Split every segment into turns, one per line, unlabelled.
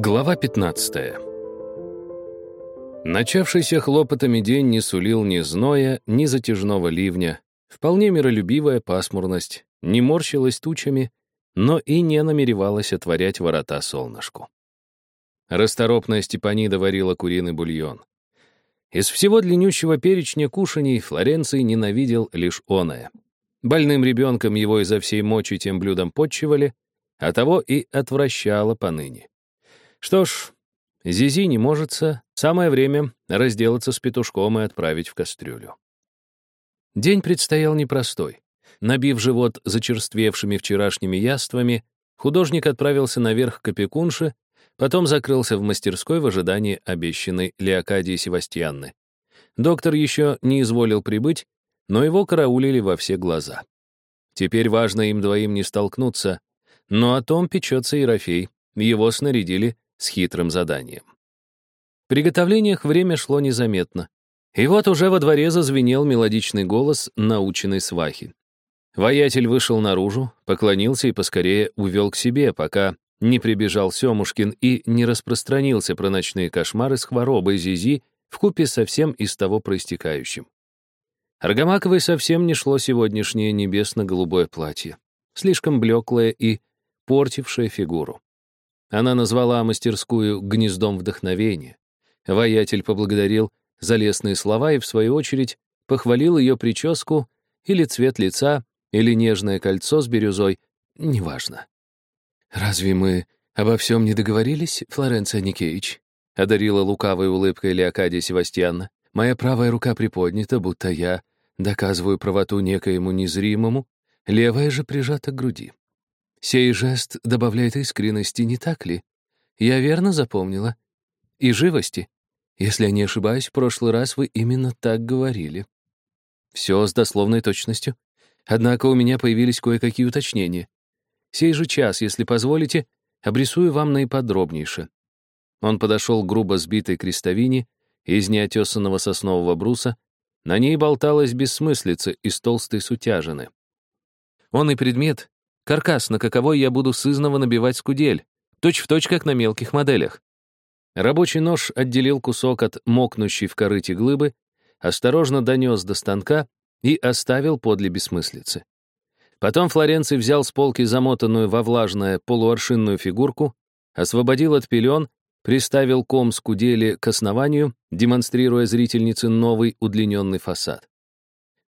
Глава 15 Начавшийся хлопотами день не сулил ни зноя, ни затяжного ливня. Вполне миролюбивая пасмурность не морщилась тучами, но и не намеревалась отворять ворота солнышку. Расторопная Степанида варила куриный бульон. Из всего длиннющего перечня кушаний Флоренций ненавидел лишь оное. Больным ребенком его изо всей мочи тем блюдом подчивали, а того и отвращало поныне. Что ж, Зизи не можется, самое время разделаться с петушком и отправить в кастрюлю. День предстоял непростой. Набив живот зачерствевшими вчерашними яствами, художник отправился наверх к опекунше, потом закрылся в мастерской в ожидании обещанной Леокадии Севастьянны. Доктор еще не изволил прибыть, но его караулили во все глаза. Теперь важно им двоим не столкнуться, но о том печется Ерофей, его снарядили с хитрым заданием. В приготовлениях время шло незаметно. И вот уже во дворе зазвенел мелодичный голос наученной свахи. Воятель вышел наружу, поклонился и поскорее увел к себе, пока не прибежал Семушкин и не распространился про ночные кошмары с хворобой Зизи вкупе со всем из того проистекающим. Аргамаковой совсем не шло сегодняшнее небесно-голубое платье, слишком блеклое и портившее фигуру. Она назвала мастерскую «гнездом вдохновения». Воятель поблагодарил за лестные слова и, в свою очередь, похвалил ее прическу или цвет лица, или нежное кольцо с бирюзой, неважно. «Разве мы обо всем не договорились, Флоренция Никеич?» — одарила лукавой улыбкой Леокадия Севастьяна. «Моя правая рука приподнята, будто я доказываю правоту некоему незримому, левая же прижата к груди. Сей жест добавляет искренности, не так ли? Я верно запомнила? И живости. Если я не ошибаюсь, в прошлый раз вы именно так говорили. Все с дословной точностью. Однако у меня появились кое-какие уточнения. Сей же час, если позволите, обрисую вам наиподробнейше. Он подошел к грубо сбитой крестовине из неотесанного соснового бруса. На ней болталась бессмыслица из толстой сутяжины. Он и предмет, Каркас, на каковой я буду сызново набивать скудель, точь-в-точь, точь, как на мелких моделях. Рабочий нож отделил кусок от мокнущей в корыте глыбы, осторожно донес до станка и оставил подле бессмыслицы. Потом Флоренций взял с полки замотанную во влажное полуаршинную фигурку, освободил от пелен, приставил ком скудели к основанию, демонстрируя зрительнице новый удлиненный фасад.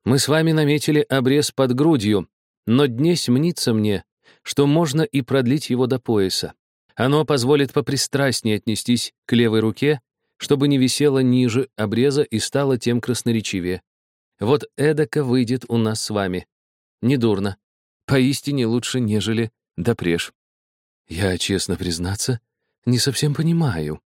Мы с вами наметили обрез под грудью, но днесь мнится мне, что можно и продлить его до пояса. Оно позволит попристрастнее отнестись к левой руке, чтобы не висело ниже обреза и стало тем красноречивее. Вот эдако выйдет у нас с вами. Недурно. Поистине лучше, нежели допреж. Я, честно признаться, не совсем понимаю.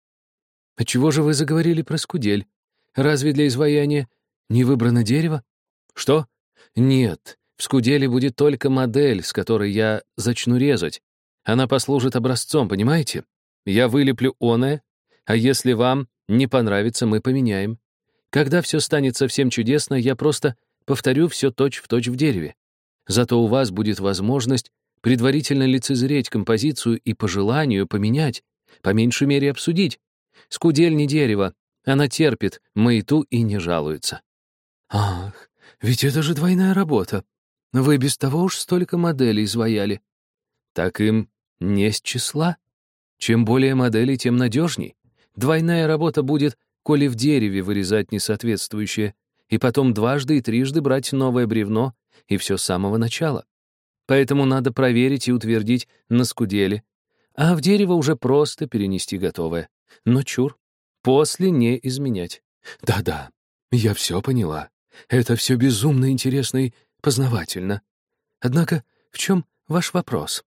А чего же вы заговорили про скудель? Разве для изваяния не выбрано дерево? Что? Нет, в скуделе будет только модель, с которой я зачну резать. Она послужит образцом, понимаете? Я вылеплю оное, а если вам не понравится, мы поменяем. Когда все станет совсем чудесно, я просто повторю все точь-в-точь в дереве. Зато у вас будет возможность предварительно лицезреть композицию и по желанию поменять, по меньшей мере обсудить. Скудель не дерево, она терпит маяту и не жалуется. Ах, ведь это же двойная работа. Вы без того уж столько моделей изваяли. Так им не с числа. Чем более моделей, тем надежней. Двойная работа будет, коли в дереве вырезать несоответствующее, и потом дважды и трижды брать новое бревно, и все с самого начала. Поэтому надо проверить и утвердить на скуделе, а в дерево уже просто перенести готовое. Но чур, после не изменять. Да-да, я все поняла. Это все безумно интересно и познавательно. Однако в чем ваш вопрос?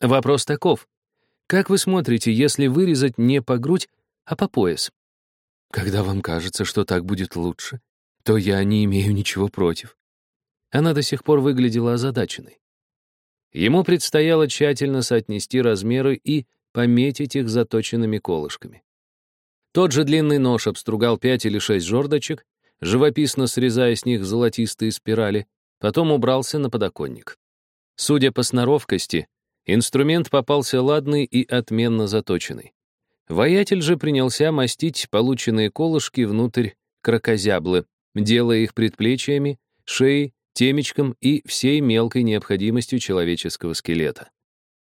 Вопрос таков. Как вы смотрите, если вырезать не по грудь, а по пояс? Когда вам кажется, что так будет лучше, то я не имею ничего против. Она до сих пор выглядела озадаченной. Ему предстояло тщательно соотнести размеры и пометить их заточенными колышками. Тот же длинный нож обстругал пять или шесть жердочек, живописно срезая с них золотистые спирали, Потом убрался на подоконник. Судя по сноровкости, инструмент попался ладный и отменно заточенный.
Воятель же принялся мастить полученные колышки внутрь крокозяблы, делая их предплечьями, шеей, темечком и всей мелкой необходимостью человеческого скелета.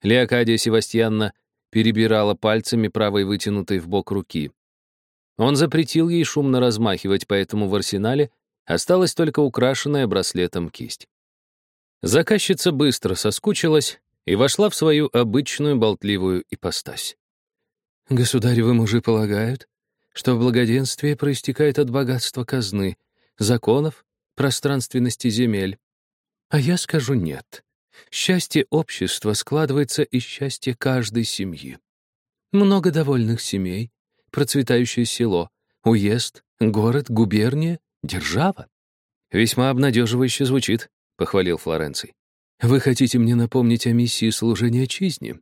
Леокадия Севастьянна перебирала пальцами правой вытянутой в бок руки. Он запретил ей шумно размахивать, поэтому в арсенале осталась только украшенная браслетом кисть. Заказчица быстро соскучилась и вошла в свою обычную болтливую ипостась.
«Государевы мужи полагают, что благоденствие проистекает от богатства казны, законов, пространственности земель. А я скажу нет. Счастье общества складывается из счастья каждой семьи. Много довольных семей, процветающее село, уезд, город, губерния, держава.
«Весьма обнадеживающе звучит», — похвалил Флоренций.
«Вы хотите мне напомнить о миссии служения отчизне?»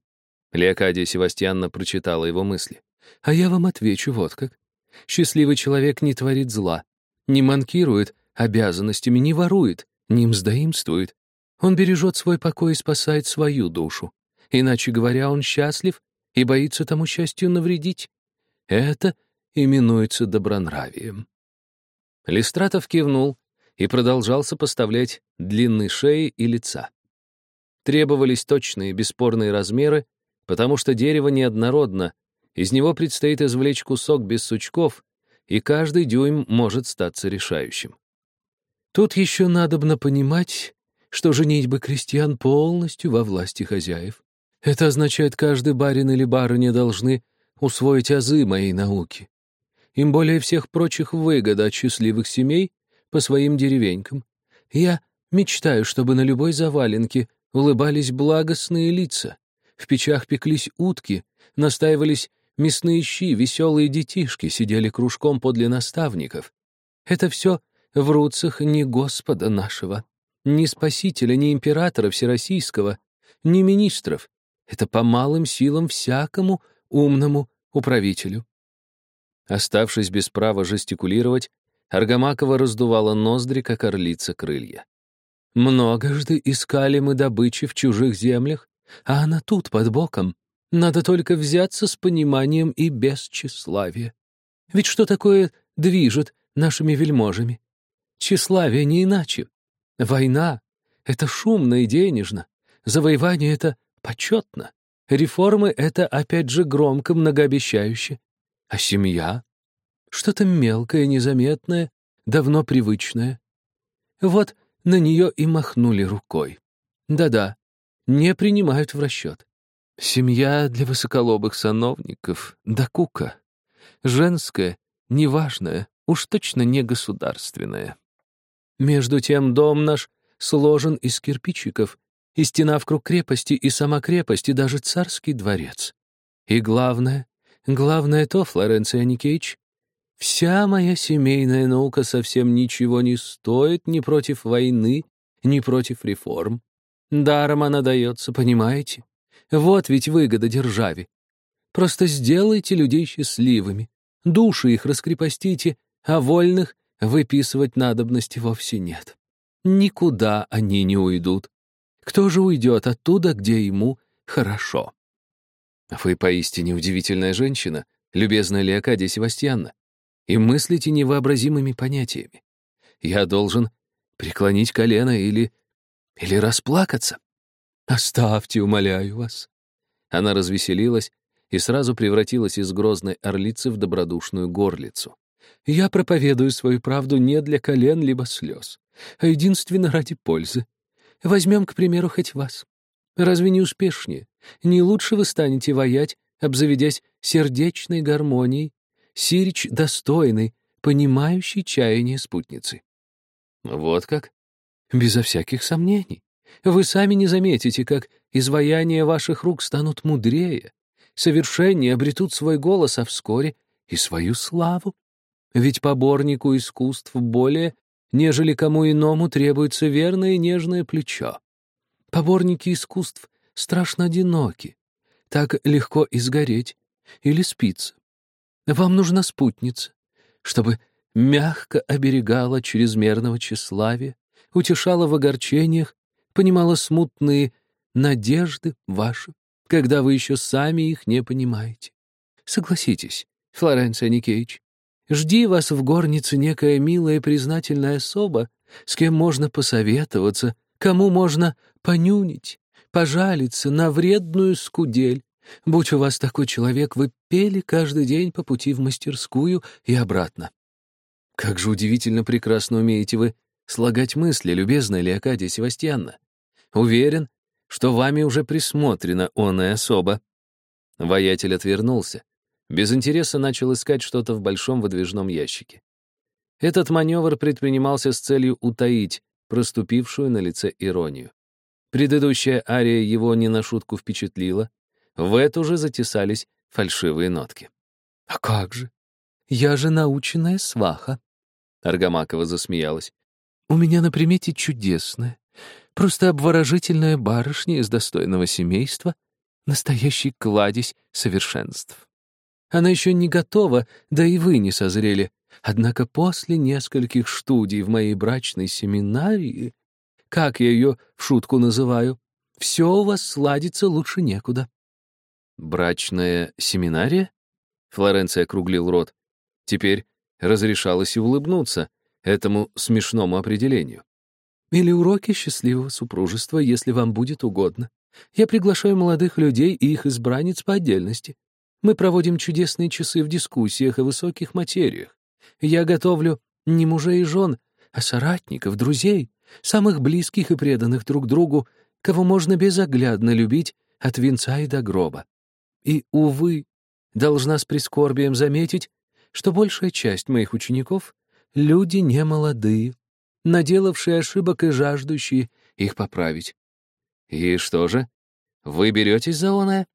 Леокадия Севастьянна прочитала его мысли.
«А я вам отвечу вот как. Счастливый человек не творит зла, не манкирует обязанностями, не ворует, не мздоимствует. Он бережет свой покой и спасает свою душу. Иначе говоря, он счастлив и боится тому счастью навредить. Это именуется добронравием.
Листратов кивнул и продолжал сопоставлять длины шеи и лица. Требовались точные, бесспорные размеры, потому что дерево неоднородно, из него предстоит извлечь кусок без сучков, и каждый дюйм может статься решающим.
Тут еще надобно понимать, что женитьба крестьян полностью во власти хозяев. Это означает, каждый барин или барыня должны усвоить азы моей науки. Им более всех прочих выгода от счастливых семей по своим деревенькам. Я мечтаю, чтобы на любой заваленке улыбались благостные лица, в печах пеклись утки, настаивались мясные щи, веселые детишки сидели кружком подле наставников. Это все в руцах не Господа нашего, ни Спасителя, ни Императора Всероссийского, ни министров. Это по малым силам всякому умному управителю.
Оставшись без права жестикулировать, Аргамакова раздувала ноздри, как орлица крылья.
«Многожды искали мы добычи в чужих землях, а она тут, под боком, надо только взяться с пониманием и без тщеславия. Ведь что такое движет нашими вельможами? Тщеславие не иначе. Война — это шумно и денежно. Завоевание — это почетно. Реформы — это, опять же, громко, многообещающе. А семья — что-то мелкое, незаметное, давно привычное. Вот на нее и махнули рукой. Да-да, не принимают в расчет. Семья для высоколобых сановников, да кука. Женская, неважная, уж точно не государственная. Между тем дом наш сложен из кирпичиков, и стена вокруг крепости, и сама крепость, и даже царский дворец. И главное, главное то, Флоренция Никеич, вся моя семейная наука совсем ничего не стоит ни против войны, ни против реформ. Даром она дается, понимаете? Вот ведь выгода державе. Просто сделайте людей счастливыми, души их раскрепостите, а вольных выписывать надобности вовсе нет. Никуда они не уйдут. Кто же уйдет оттуда, где ему хорошо?
Вы поистине удивительная женщина, любезная Леокадия Севастьянна, и мыслите невообразимыми понятиями. Я должен преклонить колено или... или расплакаться.
«Оставьте, умоляю вас».
Она развеселилась и сразу превратилась из грозной орлицы в добродушную горлицу.
«Я проповедую свою правду не для колен либо слез, а единственно ради пользы. Возьмем, к примеру, хоть вас. Разве не успешнее, не лучше вы станете воять, обзаведясь сердечной гармонией, сирич достойной, понимающей чаяние спутницы?»
«Вот как?»
«Безо всяких сомнений. Вы сами не заметите, как изваяния ваших рук станут мудрее, совершеннее обретут свой голос, а вскоре и свою славу. Ведь поборнику искусств более, нежели кому иному требуется верное и нежное плечо. Поборники искусств страшно одиноки, так легко изгореть или спиться. Вам нужна спутница, чтобы мягко оберегала чрезмерного тщеславия, утешала в огорчениях понимала смутные надежды ваши, когда вы еще сами их не понимаете. Согласитесь, Флоренция Никеич, жди вас в горнице некая милая и признательная особа, с кем можно посоветоваться, кому можно понюнить, пожалиться на вредную скудель. Будь у вас такой человек, вы пели каждый день по пути в мастерскую и обратно. Как же удивительно прекрасно умеете вы слагать мысли, любезная Леокадия Севастьянна. Уверен, что вами уже присмотрена оная особа». Воятель отвернулся. Без интереса начал искать что-то в большом выдвижном ящике. Этот маневр предпринимался с целью утаить проступившую на лице иронию. Предыдущая ария его не на шутку впечатлила, в эту же затесались фальшивые нотки. «А как же? Я же наученная сваха!» Аргамакова засмеялась. «У меня на примете чудесная, просто обворожительная барышня из достойного семейства, настоящий кладезь совершенств. Она еще не готова, да и вы не созрели. Однако после нескольких студий в моей брачной семинарии, как я ее в шутку называю, все у вас сладится лучше некуда. «Брачная семинария?» Флоренция округлил рот. Теперь разрешалось и улыбнуться этому смешному определению. «Или уроки счастливого супружества, если вам будет угодно. Я приглашаю молодых людей и их избранниц по отдельности. Мы проводим чудесные часы в дискуссиях о высоких материях. Я готовлю не мужей и жен, а соратников, друзей, самых близких и преданных друг другу, кого можно безоглядно любить от венца и до гроба. И, увы, должна с прискорбием заметить, что большая часть моих учеников — люди немолодые, наделавшие ошибок и жаждущие их поправить. И что же? Вы беретесь за оное?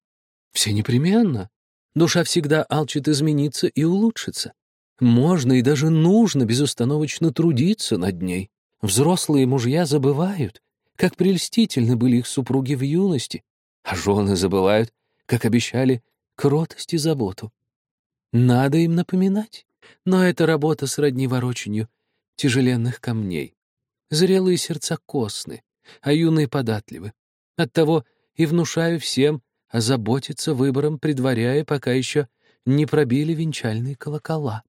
Все непременно. Душа всегда алчит измениться и улучшиться. Можно и даже нужно безостановочно трудиться над ней. Взрослые мужья забывают, как прельстительны были их супруги в юности, а жены забывают, как обещали, кротость и заботу. Надо им напоминать, но это работа сродни вороченью тяжеленных камней. Зрелые сердца косны, а юные податливы. Оттого и внушаю всем озаботиться выбором, предваряя, пока еще не пробили венчальные колокола.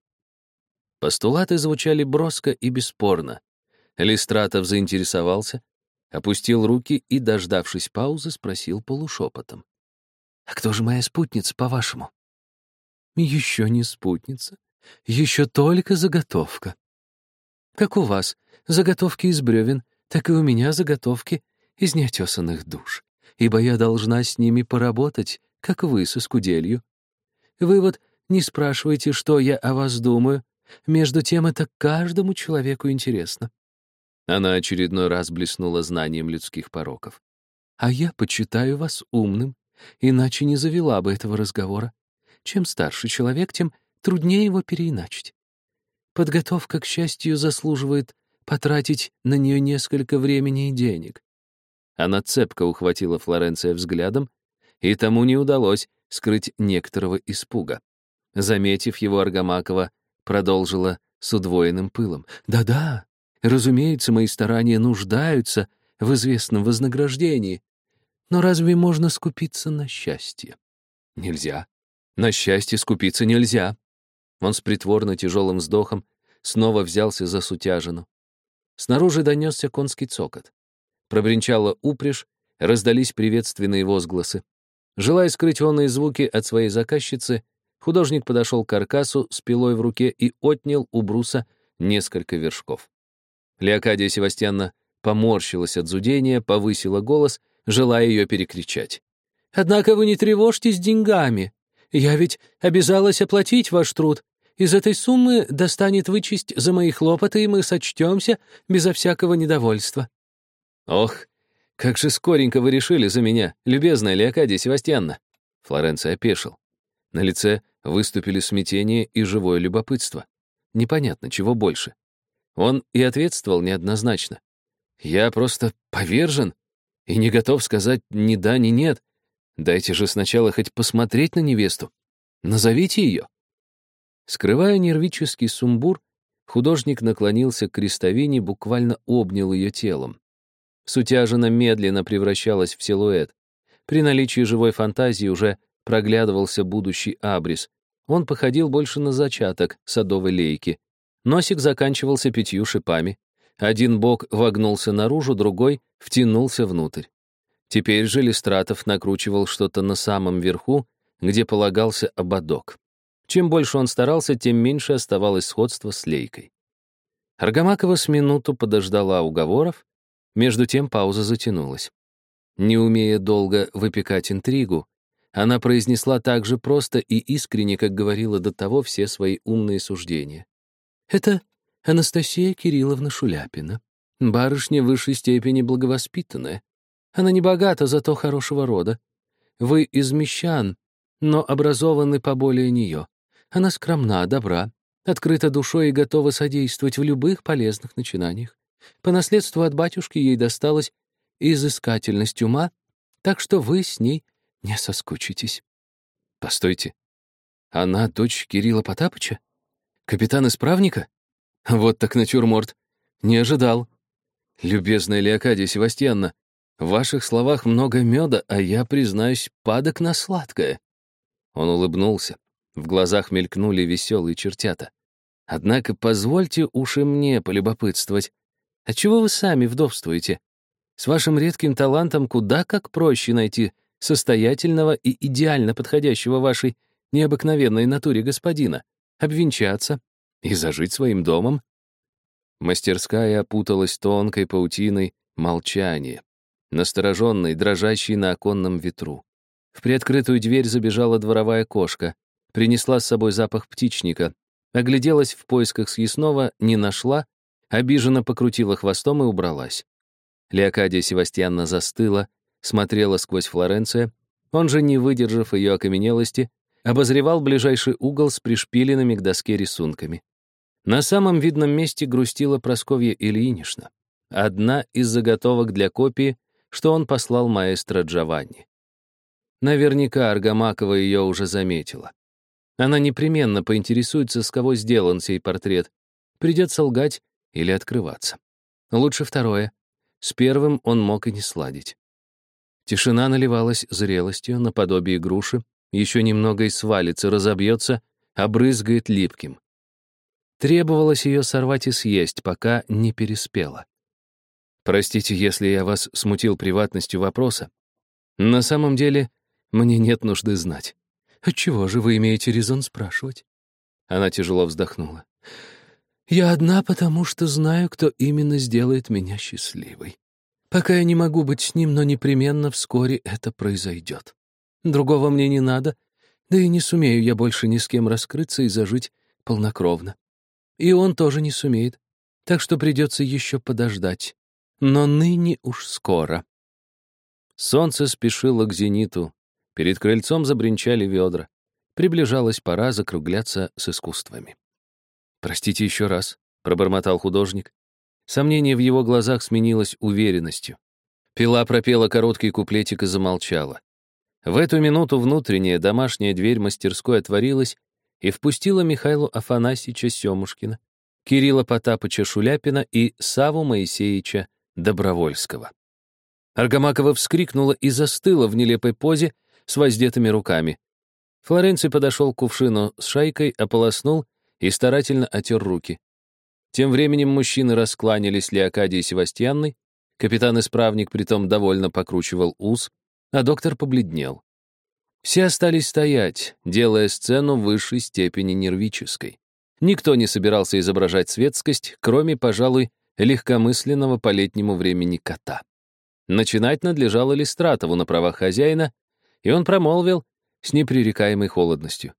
Постулаты звучали броско и бесспорно. Листратов заинтересовался, опустил руки и, дождавшись паузы, спросил полушепотом. «А кто же моя спутница, по-вашему?» «Еще не спутница. Еще только заготовка. Как у вас заготовки из бревен, так и у меня заготовки из неотесанных душ, ибо я должна с ними поработать, как вы со скуделью. Вы вот не спрашивайте, что я о вас думаю, между тем это каждому человеку интересно. Она очередной раз блеснула знанием людских пороков. А я почитаю вас умным, иначе не завела бы этого разговора. Чем старше человек, тем труднее его переиначить. Подготовка к счастью заслуживает потратить на нее несколько времени и денег. Она цепко ухватила Флоренция взглядом, и тому не удалось скрыть некоторого испуга. Заметив его, Аргамакова продолжила с удвоенным пылом. «Да-да, разумеется, мои старания нуждаются в известном вознаграждении. Но разве можно скупиться на счастье? Нельзя. На счастье скупиться нельзя. Он с притворно тяжелым вздохом снова взялся за сутяжину. Снаружи донесся конский цокот. Пробринчала упряжь, раздались приветственные возгласы. Желая скрыть онные звуки от своей заказчицы, Художник подошел к каркасу с пилой в руке и отнял у бруса несколько вершков. Леокадия Севастьяна поморщилась от зудения, повысила голос, желая ее перекричать. «Однако вы не тревожьтесь деньгами. Я ведь обязалась оплатить ваш труд. Из этой суммы достанет вычесть за мои хлопоты, и мы сочтемся безо всякого недовольства». «Ох, как же скоренько вы решили за меня, любезная Леокадия Севастьянна!» Флоренция опешил. На лице выступили смятение и живое любопытство. Непонятно, чего больше. Он и ответствовал неоднозначно. «Я просто повержен и не готов сказать ни да, ни нет. Дайте же сначала хоть посмотреть на невесту. Назовите ее». Скрывая нервический сумбур, художник наклонился к крестовине, буквально обнял ее телом. Сутяжина медленно превращалась в силуэт. При наличии живой фантазии уже проглядывался будущий абрис. Он походил больше на зачаток садовой лейки. Носик заканчивался пятью шипами. Один бок вогнулся наружу, другой втянулся внутрь. Теперь же Листратов накручивал что-то на самом верху, где полагался ободок. Чем больше он старался, тем меньше оставалось сходства с лейкой. Аргамакова с минуту подождала уговоров, между тем пауза затянулась. Не умея долго выпекать интригу, она произнесла так же просто и искренне, как говорила до того все свои умные суждения. «Это Анастасия Кирилловна Шуляпина, барышня высшей степени благовоспитанная. Она не богата, зато хорошего рода. Вы из мещан, но образованы поболее нее. Она скромна, добра, открыта душой и готова содействовать в любых полезных начинаниях. По наследству от батюшки ей досталась изыскательность ума, так что вы с ней не соскучитесь. Постойте, она дочь Кирилла Потапыча? Капитан-исправника? Вот так натюрморт. Не ожидал. Любезная Леокадия Севастьянна, в ваших словах много меда, а я, признаюсь, падок на сладкое. Он улыбнулся. В глазах мелькнули веселые чертята. Однако позвольте уж и мне полюбопытствовать. Отчего вы сами вдовствуете? С вашим редким талантом куда как проще найти состоятельного и идеально подходящего вашей необыкновенной натуре господина, обвенчаться и зажить своим домом. Мастерская опуталась тонкой паутиной молчания, настороженной, дрожащей на оконном ветру. В приоткрытую дверь забежала дворовая кошка, принесла с собой запах птичника, огляделась в поисках съестного, не нашла, обиженно покрутила хвостом и убралась. Леокадия Севастьянна застыла, смотрела сквозь Флоренция, он же, не выдержав ее окаменелости, обозревал ближайший угол с пришпиленными к доске рисунками. На самом видном месте грустила Просковья Ильинична, одна из заготовок для копии, что он послал маэстро Джованни. Наверняка Аргамакова ее уже заметила. Она непременно поинтересуется, с кого сделан сей портрет. Придется лгать или открываться. Лучше второе. С первым он мог и не сладить. Тишина наливалась зрелостью, наподобие груши, еще немного и свалится, разобьется, обрызгает липким. Требовалось ее сорвать и съесть, пока не переспела. Простите, если я вас смутил приватностью вопроса. На самом деле, мне нет нужды знать. Отчего же вы имеете резон спрашивать? Она тяжело вздохнула. Я одна, потому что знаю, кто именно сделает меня счастливой. Пока я не могу быть с ним, но непременно вскоре это произойдет. Другого мне не надо, да и не сумею я больше ни с кем раскрыться и зажить полнокровно. И он тоже не сумеет, так что придется еще подождать. Но ныне уж скоро. Солнце спешило к зениту. Перед крыльцом забринчали ведра. Приближалась пора закругляться с искусствами. «Простите еще раз», — пробормотал художник. Сомнение в его глазах сменилось уверенностью. Пила пропела короткий куплетик и замолчала. В эту минуту внутренняя домашняя дверь мастерской отворилась и впустила Михайлу Афанасьевича Семушкина, Кирилла Потапыча Шуляпина и Саву Моисеевича Добровольского. Аргамакова вскрикнула и застыла в нелепой позе с воздетыми руками. Флоренций подошел к кувшину с шайкой, ополоснул и старательно отер руки. Тем временем мужчины раскланялись Леокадии Севастьянной, капитан-исправник притом довольно покручивал ус, а доктор побледнел. Все остались стоять, делая сцену высшей степени нервической. Никто не собирался изображать светскость, кроме, пожалуй, легкомысленного по летнему времени кота. Начинать надлежало Листратову на правах хозяина, и он промолвил с непререкаемой холодностью.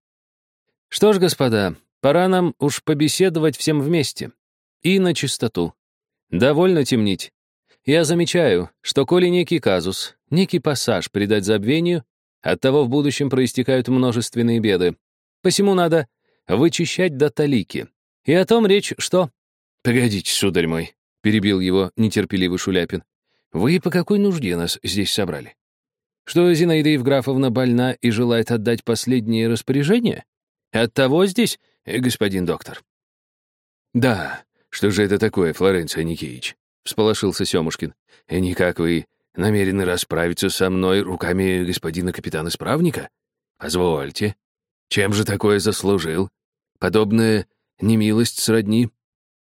«Что ж, господа, Пора нам уж побеседовать всем вместе. И на чистоту. Довольно темнить. Я замечаю, что коли некий казус, некий пассаж придать забвению, от того в будущем проистекают множественные беды. Посему надо вычищать до талики. И о том речь, что... «Погодите, сударь мой», — перебил его нетерпеливый Шуляпин. «Вы по какой нужде нас здесь собрали? Что Зинаида Евграфовна больна и желает отдать последние распоряжения? Оттого здесь э, господин доктор». «Да, что же это такое, Флоренция Никеевич?» — всполошился Семушкин. «И никак вы намерены расправиться со мной руками господина капитана-исправника?
Позвольте, чем же такое заслужил? Подобная немилость сродни.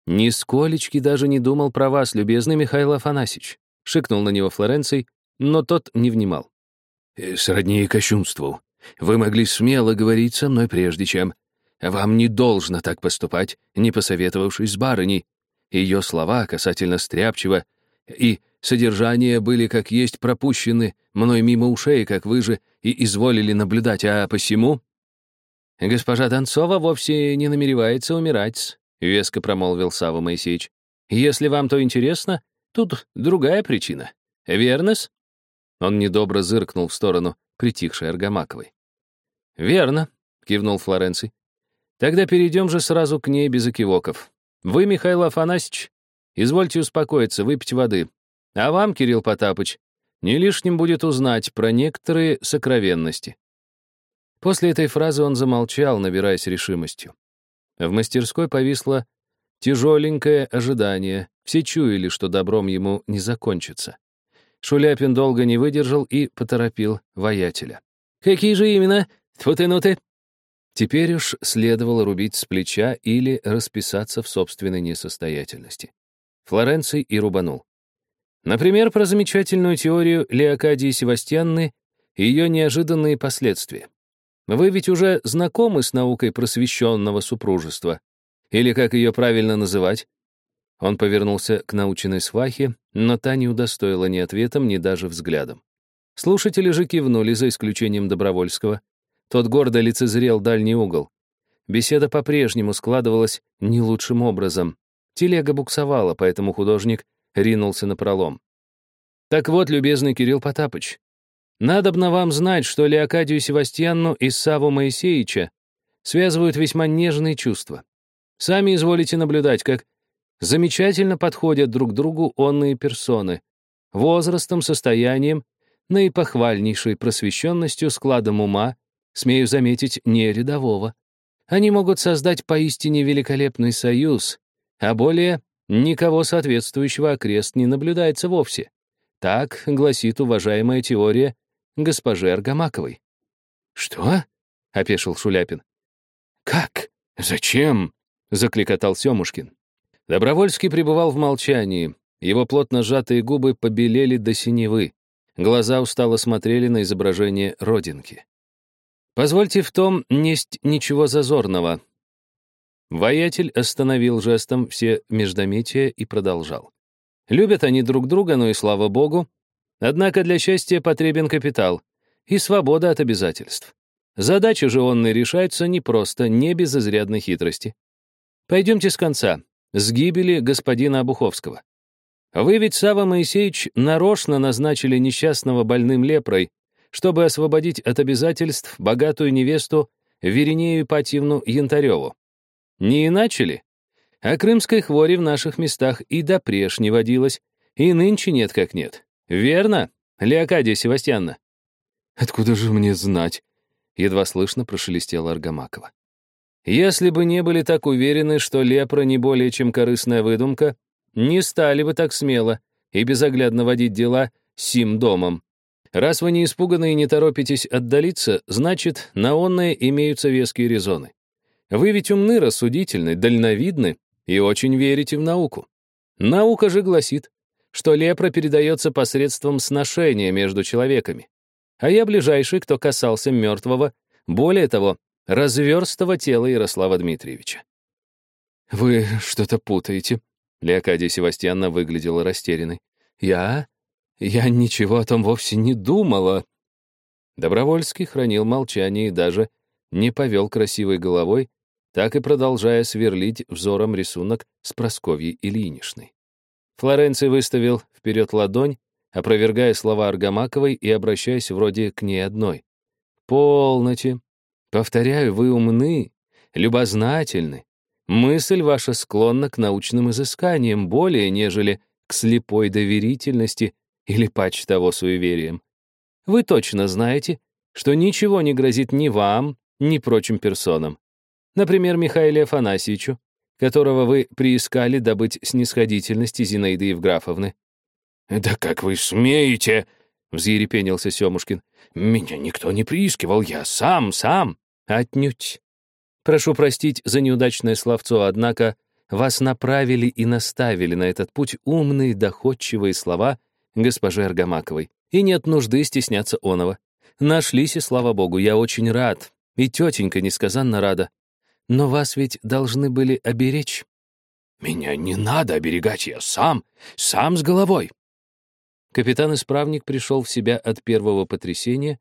Нисколечки даже не думал про вас, любезный Михаил Афанасьевич. Шикнул на него Флоренций, но тот не внимал.
«Э, «Сродни кощунству. Вы могли смело говорить со мной прежде, чем... Вам не должно так поступать, не посоветовавшись с барыней. Ее слова касательно стряпчиво и содержание были как есть пропущены мной мимо ушей, как вы же и изволили наблюдать, а посему...»
«Госпожа Донцова вовсе не намеревается умирать», — веско промолвил Сава Моисеевич. «Если вам то интересно, тут другая причина. Верно-с?» Он недобро зыркнул в сторону притихшей Аргамаковой. «Верно», — кивнул Флоренций. «Тогда перейдем же сразу к ней без окивоков. Вы, Михаил Афанасьевич, извольте успокоиться, выпить воды. А вам, Кирилл Потапыч, не лишним будет узнать про некоторые сокровенности». После этой фразы он замолчал, набираясь решимостью. В мастерской повисло тяжеленькое ожидание. Все чуяли, что добром ему не закончится. Шуляпин долго не выдержал и поторопил воятеля. «Какие же именно? Тьфу ты, ну ты!» Теперь уж следовало рубить с плеча или расписаться в собственной несостоятельности. Флоренций и рубанул. Например, про замечательную теорию Леокадии Севастьянны и ее неожиданные последствия. Вы ведь уже знакомы с наукой просвещенного супружества. Или как ее правильно называть? Он повернулся к наученной свахе, но та не удостоила ни ответом, ни даже взглядом. Слушатели же кивнули, за исключением Добровольского. Тот гордо лицезрел дальний угол. Беседа по-прежнему складывалась не лучшим образом. Телега буксовала, поэтому художник ринулся на пролом. «Так вот, любезный Кирилл Потапыч, надобно вам знать, что Леокадию Севастьянну и Саву Моисеевича связывают весьма нежные чувства. Сами изволите наблюдать, как замечательно подходят друг другу онные персоны, возрастом, состоянием, наипохвальнейшей просвещенностью, складом ума, смею заметить, не рядового. Они могут создать поистине великолепный союз, а более никого соответствующего окрест не наблюдается вовсе. Так гласит уважаемая теория госпожи Аргамаковой.
«Что?» — опешил Шуляпин. «Как? Зачем?» — закликотал Семушкин.
Добровольский пребывал в молчании. Его плотно сжатые губы побелели до синевы. Глаза устало смотрели на изображение родинки. «Позвольте в том несть ничего зазорного». Воятель остановил жестом все междометия и продолжал. «Любят они друг друга, но и слава богу. Однако для счастья потребен капитал и свобода от обязательств. Задачи же онные решаются не просто, не без изрядной хитрости. Пойдемте с конца с гибели господина Обуховского. Вы ведь, Сава Моисеевич, нарочно назначили несчастного больным лепрой, чтобы освободить от обязательств богатую невесту Веринею Ипатьевну Янтареву. Не иначе ли? А крымской хвори в наших местах и допреж не водилось, и нынче нет как нет. Верно, Леокадия Севастьянна?
Откуда же мне знать? Едва слышно прошелестела Аргамакова.
Если бы не были так уверены, что лепра не более чем корыстная выдумка, не стали бы так смело и безоглядно водить дела сим домом. Раз вы не испуганы и не торопитесь отдалиться, значит, на онное имеются веские резоны. Вы ведь умны, рассудительны, дальновидны и очень верите в науку. Наука же гласит, что лепра передается посредством сношения между человеками. А я ближайший, кто касался мертвого, более того, разверстого тела Ярослава Дмитриевича.
«Вы что-то путаете», — Леокадия Севастьяна выглядела растерянной. «Я? Я ничего о том вовсе не думала».
Добровольский хранил молчание и даже не повел красивой головой, так и продолжая сверлить взором рисунок с Просковьей Ильиничной. Флоренций выставил вперед ладонь, опровергая слова Аргамаковой и обращаясь вроде к ней одной. «Полноте. Повторяю, вы умны, любознательны. Мысль ваша склонна к научным изысканиям более, нежели к слепой доверительности или паче того суеверием. Вы точно знаете, что ничего не грозит ни вам, ни прочим персонам. Например, Михаилу Афанасьевичу, которого вы приискали добыть снисходительности Зинаиды Евграфовны.
«Да как вы смеете!»
— взъерепенился Семушкин. «Меня никто не приискивал, я сам, сам». «Отнюдь. Прошу простить за неудачное словцо, однако вас направили и наставили на этот путь умные, доходчивые слова госпожи Аргамаковой. И нет нужды стесняться оного. Нашлись, и слава богу, я очень рад. И тетенька несказанно рада. Но вас ведь должны были оберечь.
Меня не надо оберегать, я сам, сам с головой.
Капитан-исправник пришел в себя от первого потрясения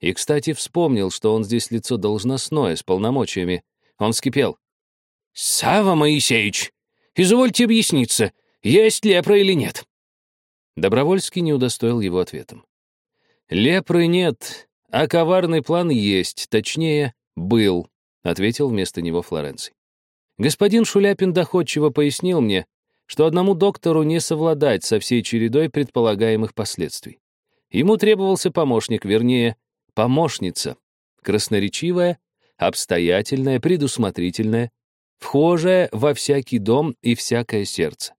и, кстати, вспомнил, что он здесь лицо должностное, с полномочиями. Он вскипел.
«Сава Моисеевич, извольте объясниться, есть лепра или нет?»
Добровольский не удостоил его ответом. «Лепры нет, а коварный план есть, точнее, был», — ответил вместо него Флоренций. Господин Шуляпин доходчиво пояснил мне, что одному доктору не совладать со всей чередой предполагаемых последствий. Ему требовался помощник, вернее, помощница, красноречивая, обстоятельная, предусмотрительная, вхожая во всякий дом и всякое сердце.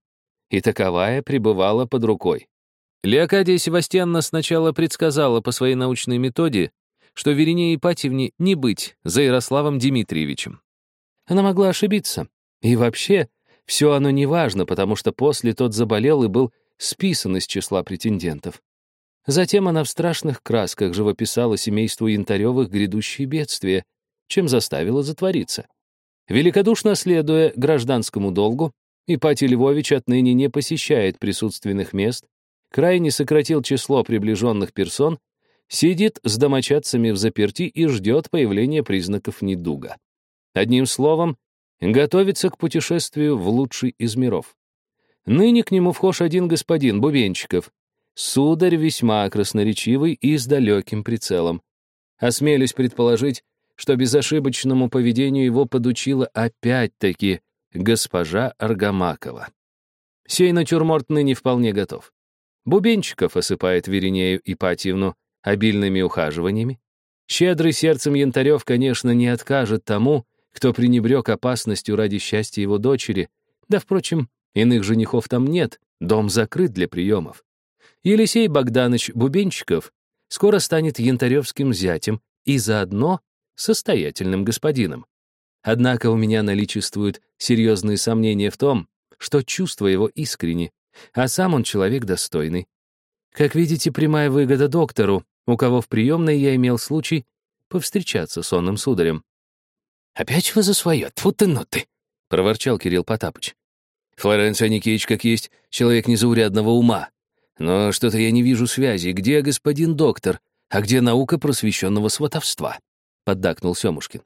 И таковая пребывала под рукой. Леокадия Севастьянна сначала предсказала по своей научной методе, что Веринее Ипатьевне не быть за Ярославом Дмитриевичем. Она могла ошибиться. И вообще, все оно не важно, потому что после тот заболел и был списан из числа претендентов. Затем она в страшных красках живописала семейству Янтаревых грядущие бедствия, чем заставила затвориться. Великодушно следуя гражданскому долгу, Ипатий Львович отныне не посещает присутственных мест, крайне сократил число приближенных персон, сидит с домочадцами в заперти и ждет появления признаков недуга. Одним словом, готовится к путешествию в лучший из миров. Ныне к нему вхож один господин, Бубенчиков, сударь весьма красноречивый и с далеким прицелом. Осмелюсь предположить, что безошибочному поведению его подучила опять-таки госпожа Аргамакова. Сей натюрморт ныне вполне готов. Бубенчиков осыпает Веринею Ипатьевну обильными ухаживаниями. Щедрый сердцем Янтарев, конечно, не откажет тому, кто пренебрег опасностью ради счастья его дочери, да, впрочем, иных женихов там нет, дом закрыт для приемов. Елисей Богданович Бубенчиков скоро станет янтаревским зятем и заодно состоятельным господином. Однако у меня наличествуют серьезные сомнения в том, что чувства его искренни, а сам он человек достойный. Как видите, прямая выгода доктору, у кого в приемной я имел случай повстречаться с онным сударем.
«Опять вы за свое, тьфу ты, ну ты!»
— проворчал Кирилл Потапыч. «Флоренция Никитич, как есть, человек незаурядного ума. Но что-то я не вижу связи. Где господин доктор, а где наука просвещенного сватовства?» — поддакнул Семушкин.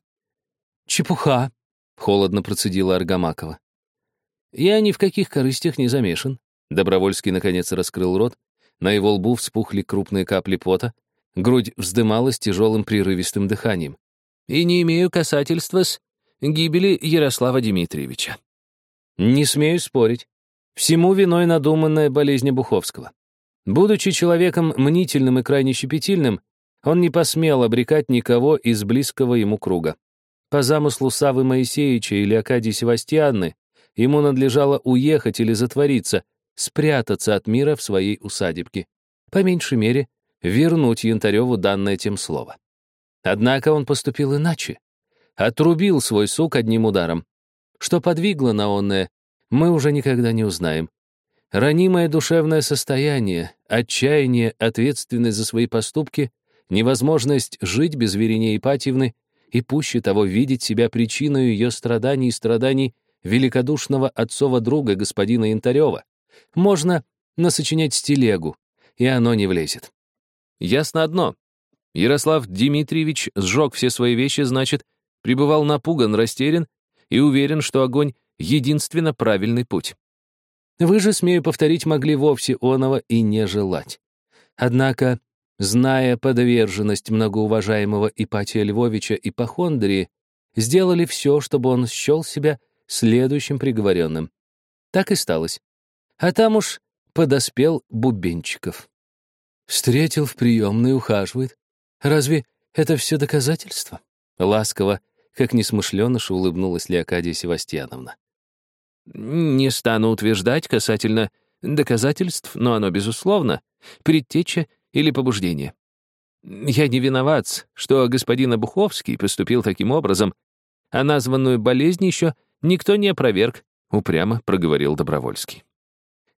«Чепуха!» — холодно процедила Аргамакова.
«Я ни в каких корыстях не замешан». Добровольский наконец раскрыл рот, на его лбу вспухли крупные капли пота, грудь вздымалась тяжелым прерывистым дыханием и не имею касательства с гибели Ярослава Дмитриевича. Не смею спорить. Всему виной надуманная болезнь Буховского. Будучи человеком мнительным и крайне щепетильным, он не посмел обрекать никого из близкого ему круга. По замыслу Савы Моисеевича или Акадии Севастьянны ему надлежало уехать или затвориться, спрятаться от мира в своей усадебке. По меньшей мере, вернуть Янтареву данное тем слово. Однако он поступил иначе. Отрубил свой сук одним ударом. Что подвигло на онное, мы уже никогда не узнаем. Ранимое душевное состояние, отчаяние, ответственность за свои поступки, невозможность жить без Верине Ипатьевны и пуще того видеть себя причиной ее страданий и страданий великодушного отцова друга господина Янтарева. Можно насочинять стилегу, и оно не влезет. Ясно одно. Ярослав Дмитриевич сжег все свои вещи, значит, пребывал напуган, растерян и уверен, что огонь — единственно правильный путь. Вы же, смею повторить, могли вовсе оного и не желать. Однако, зная подверженность многоуважаемого Ипатия Львовича ипохондрии, сделали все, чтобы он счел себя следующим приговоренным. Так и сталось. А там уж подоспел Бубенчиков. Встретил в приемной, ухаживает. Разве это все доказательство? Ласково, как несмышленыш, улыбнулась Леокадия Севастьяновна. Не стану утверждать касательно доказательств, но оно безусловно. Предтеча или побуждение. Я не виноват, что господин Обуховский поступил таким образом, а названную болезнь еще никто не опроверг, упрямо проговорил Добровольский.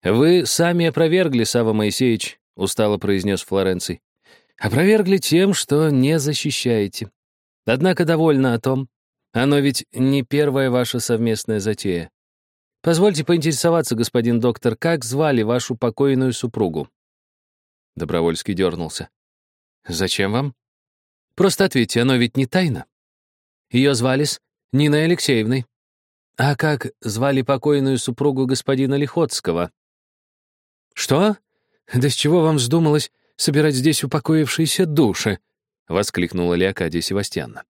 «Вы сами опровергли, Сава Моисеевич», — устало произнес Флоренций. «Опровергли тем, что не защищаете. Однако довольна о том. Оно ведь не первая ваша совместная затея. Позвольте поинтересоваться, господин доктор, как звали вашу покойную супругу?» Добровольский дернулся. «Зачем вам?» «Просто ответьте, оно ведь не тайна. Ее звали Ниной Алексеевной. А как звали покойную супругу господина Лихотского?» «Что? Да с чего вам вздумалось собирать здесь упокоившиеся души?» — воскликнула Леокадия Севастьяновна.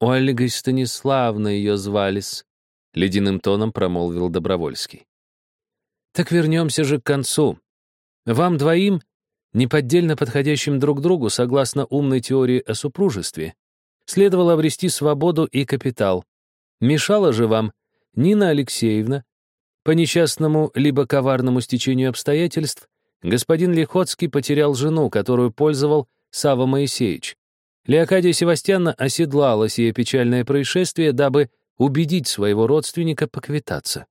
«Ольгой Станиславна ее звались», — ледяным тоном промолвил Добровольский. «Так вернемся же к концу. Вам двоим, неподдельно подходящим друг другу, согласно умной теории о супружестве, следовало обрести свободу и капитал. Мешала же вам Нина Алексеевна, по несчастному либо коварному стечению обстоятельств господин Лихоцкий потерял жену, которую пользовал Сава Моисеевич. Леокадия Севастьяна оседлала сие печальное происшествие, дабы убедить своего родственника поквитаться.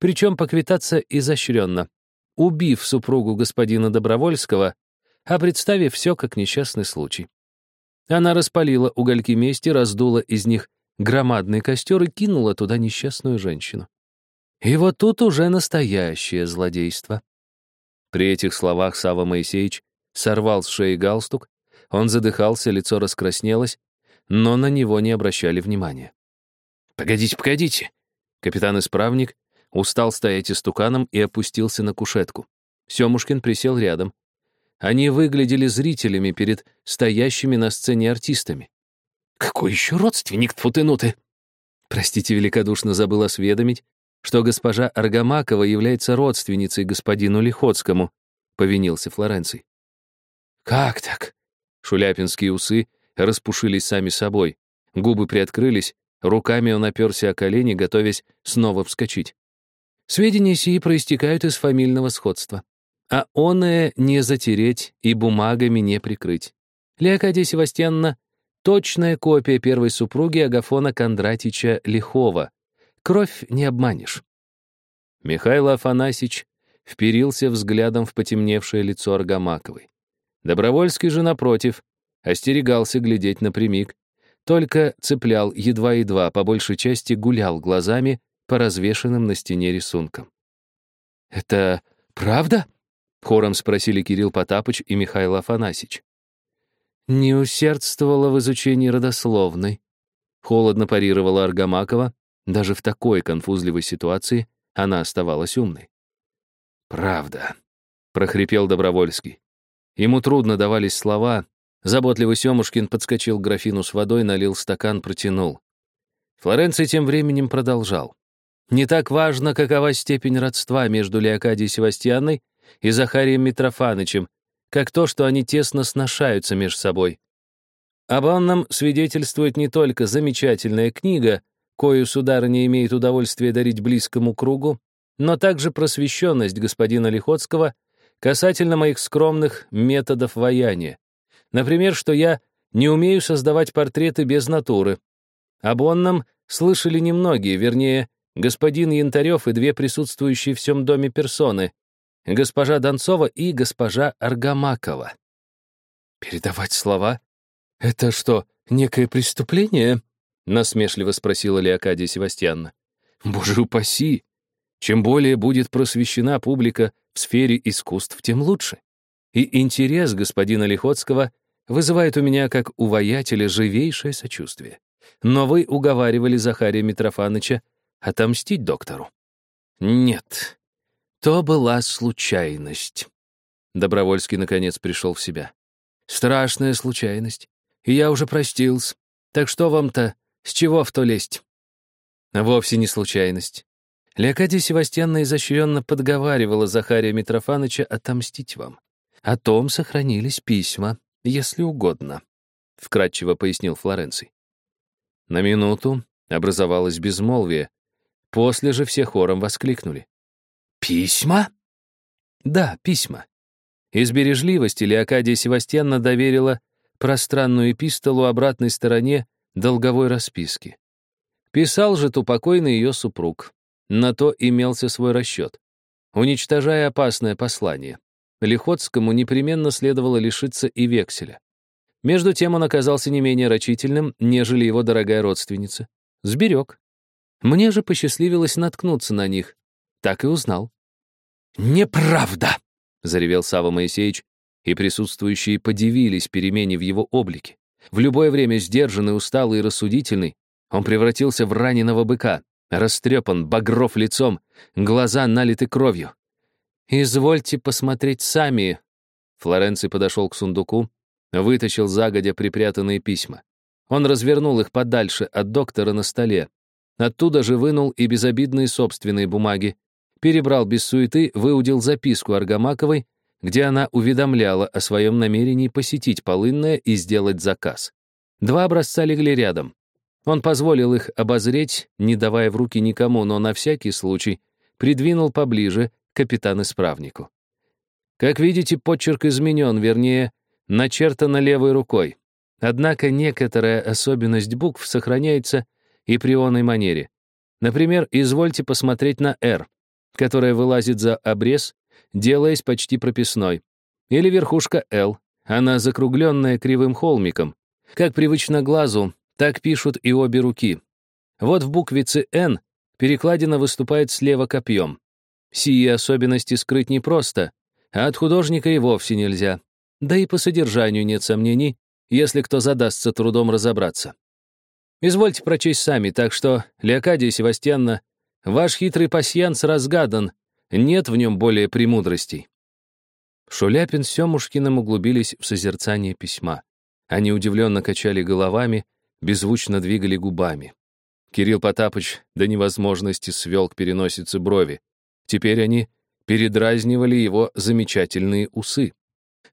Причем поквитаться изощренно, убив супругу господина Добровольского, а представив все как несчастный случай. Она распалила угольки мести, раздула из них громадный костер и кинула туда несчастную женщину. И вот тут уже настоящее злодейство. При этих словах Сава Моисеевич сорвал с шеи галстук, он задыхался, лицо раскраснелось, но на него не обращали внимания. «Погодите, погодите!» Капитан-исправник устал стоять истуканом и опустился на кушетку. Семушкин присел рядом. Они выглядели зрителями перед стоящими на сцене артистами. «Какой еще родственник, тфутынуты?» Простите, великодушно забыл осведомить, что госпожа Аргамакова является родственницей господину Лихоцкому, повинился Флоренций. «Как так?» Шуляпинские усы распушились сами собой, губы приоткрылись, руками он оперся о колени, готовясь снова вскочить. Сведения сии проистекают из фамильного сходства. А оное не затереть и бумагами не прикрыть. Леокадия Севастьяновна — точная копия первой супруги Агафона Кондратича Лихова, Кровь не обманешь. Михаил Афанасьич вперился взглядом в потемневшее лицо Аргамаковой. Добровольский же, напротив, остерегался глядеть напрямик, только цеплял едва-едва, по большей части гулял глазами по развешенным на стене рисункам. «Это правда?» — хором спросили Кирилл Потапыч и Михаил Афанасьич. «Не усердствовала в изучении родословной», — холодно парировала Аргамакова, даже в такой конфузливой ситуации она оставалась умной. «Правда», — прохрипел Добровольский. Ему трудно давались слова. Заботливый Семушкин подскочил к графину с водой, налил стакан, протянул. Флоренций тем временем продолжал. Не так важно, какова степень родства между Леокадией Севастьяной и Захарием Митрофанычем, как то, что они тесно сношаются между собой. Об онном свидетельствует не только замечательная книга, кою сударыня имеет удовольствие дарить близкому кругу, но также просвещенность господина Лихотского касательно моих скромных методов ваяния. Например, что я не умею создавать портреты без натуры. Об онном слышали немногие, вернее, господин Янтарев и две присутствующие в всем доме персоны, госпожа Донцова и госпожа Аргамакова. «Передавать слова? Это что, некое преступление?» — насмешливо спросила Леокадия Севастьяновна. «Боже упаси! Чем более будет просвещена публика в сфере искусств, тем лучше. И интерес господина Лихотского вызывает у меня, как у воятеля, живейшее сочувствие. Но вы уговаривали Захария Митрофановича отомстить доктору». «Нет, то была случайность». Добровольский, наконец, пришел в себя. «Страшная случайность. И я уже простился. Так что вам-то с чего в то лезть? Вовсе не случайность. Леокадия Севастьяновна изощренно подговаривала Захария Митрофановича отомстить вам. О том сохранились письма, если угодно, — вкратчиво пояснил Флоренций. На минуту образовалось безмолвие. После же все хором воскликнули. «Письма?» «Да, письма. Из бережливости Леокадия Севастьянна доверила пространную эпистолу обратной стороне долговой расписки. Писал же тупокойный ее супруг. На то имелся свой расчет. Уничтожая опасное послание, Лихотскому непременно следовало лишиться и векселя. Между тем он оказался не менее рачительным, нежели его дорогая родственница. Сберег. Мне же посчастливилось наткнуться на них. Так и узнал.
«Неправда!»
— заревел Сава Моисеевич, и присутствующие подивились перемене в его облике. В любое время сдержанный, усталый и рассудительный, он превратился в раненого быка, растрепан, багров лицом, глаза налиты кровью. «Извольте посмотреть сами». Флоренций подошел к сундуку, вытащил загодя припрятанные письма. Он развернул их подальше от доктора на столе. Оттуда же вынул и безобидные собственные бумаги, перебрал без суеты, выудил записку Аргамаковой, где она уведомляла о своем намерении посетить Полынное и сделать заказ. Два образца легли рядом. Он позволил их обозреть, не давая в руки никому, но на всякий случай придвинул поближе капитан-исправнику. Как видите, почерк изменен, вернее, начертано левой рукой. Однако некоторая особенность букв сохраняется и при оной манере. Например, извольте посмотреть на «Р», которая вылазит за обрез, делаясь почти прописной. Или верхушка «Л», она закругленная кривым холмиком. Как привычно глазу, так пишут и обе руки. Вот в буквице «Н» перекладина выступает слева копьем. Сии особенности скрыть непросто, а от художника и вовсе нельзя. Да и по содержанию нет сомнений, если кто задастся трудом разобраться. Извольте прочесть сами, так что, Леокадия Севастьянна, ваш хитрый пасьянс разгадан, нет в нем более премудростей. Шуляпин с Семушкиным углубились в созерцание письма. Они удивленно качали головами, беззвучно двигали губами. Кирилл Потапыч до невозможности свел к переносице брови. Теперь они передразнивали его замечательные усы.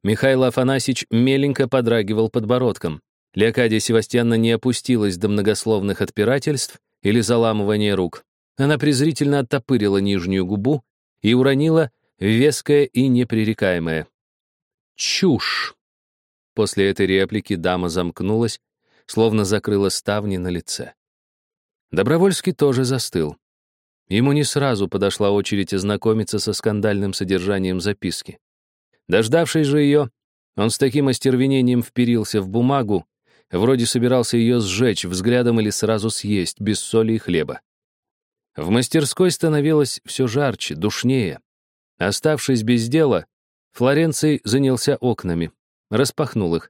Михаил Афанасьевич меленько подрагивал подбородком. Леокадия Севастьяна не опустилась до многословных отпирательств или заламывания рук. Она презрительно оттопырила нижнюю губу и уронила веское и непререкаемое. «Чушь!» После этой реплики дама замкнулась, словно закрыла ставни на лице. Добровольский тоже застыл. Ему не сразу подошла очередь ознакомиться со скандальным содержанием записки. Дождавшись же ее, он с таким остервенением вперился в бумагу, вроде собирался ее сжечь взглядом или сразу съесть, без соли и хлеба. В мастерской становилось все жарче, душнее. Оставшись без дела, Флоренций занялся окнами, распахнул их.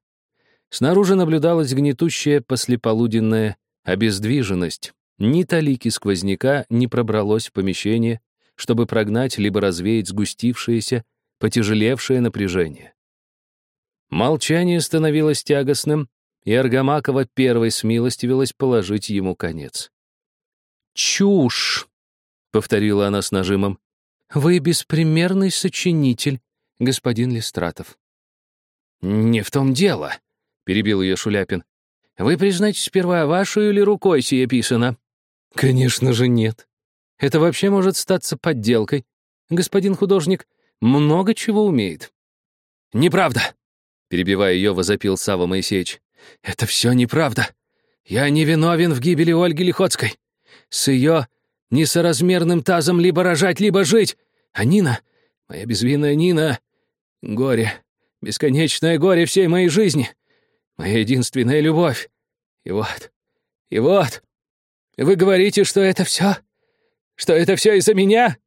Снаружи наблюдалась гнетущая послеполуденная обездвиженность. Ни талики сквозняка не пробралось в помещение, чтобы прогнать либо развеять сгустившееся, потяжелевшее напряжение. Молчание становилось тягостным, и Аргамакова первой смилостивилась положить ему конец. «Чушь!» — повторила она с нажимом. «Вы беспримерный сочинитель, господин Листратов». «Не в том дело», — перебил ее Шуляпин. «Вы признаете сперва вашу или рукой сие писано?» «Конечно же нет. Это вообще может статься подделкой. Господин художник много чего умеет». «Неправда!» — перебивая ее, возопил Сава Моисеевич. «Это все неправда. Я не виновен в гибели Ольги Лихоцкой. С ее несоразмерным тазом либо рожать, либо жить. А Нина, моя безвинная Нина, горе, бесконечное горе всей моей жизни, моя единственная любовь. И вот, и вот, вы говорите, что это все, что это все из-за меня?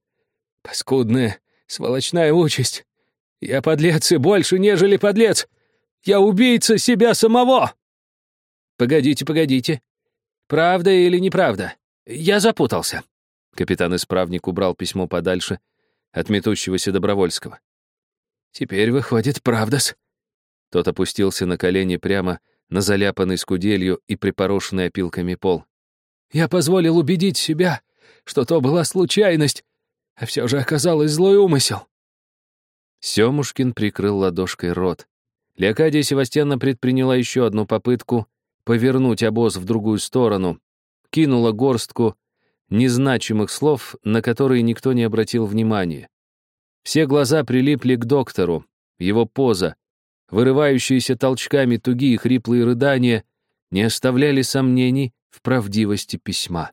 Паскудная, сволочная участь. Я подлец и больше, нежели подлец. Я убийца себя самого. Погодите, погодите. Правда или неправда? Я запутался. Капитан-исправник убрал письмо подальше от метущегося Добровольского. Теперь выходит, правда-с. Тот опустился на колени прямо на заляпанный скуделью и припорошенный опилками пол. Я позволил убедить себя, что то была случайность, а все же оказалось злой умысел. Семушкин прикрыл ладошкой рот. Леокадия Севастьяна предприняла еще одну попытку повернуть обоз в другую сторону, кинула горстку незначимых слов, на которые никто не обратил внимания. Все глаза прилипли к доктору,
его поза, вырывающиеся толчками тугие хриплые рыдания не оставляли сомнений в правдивости письма.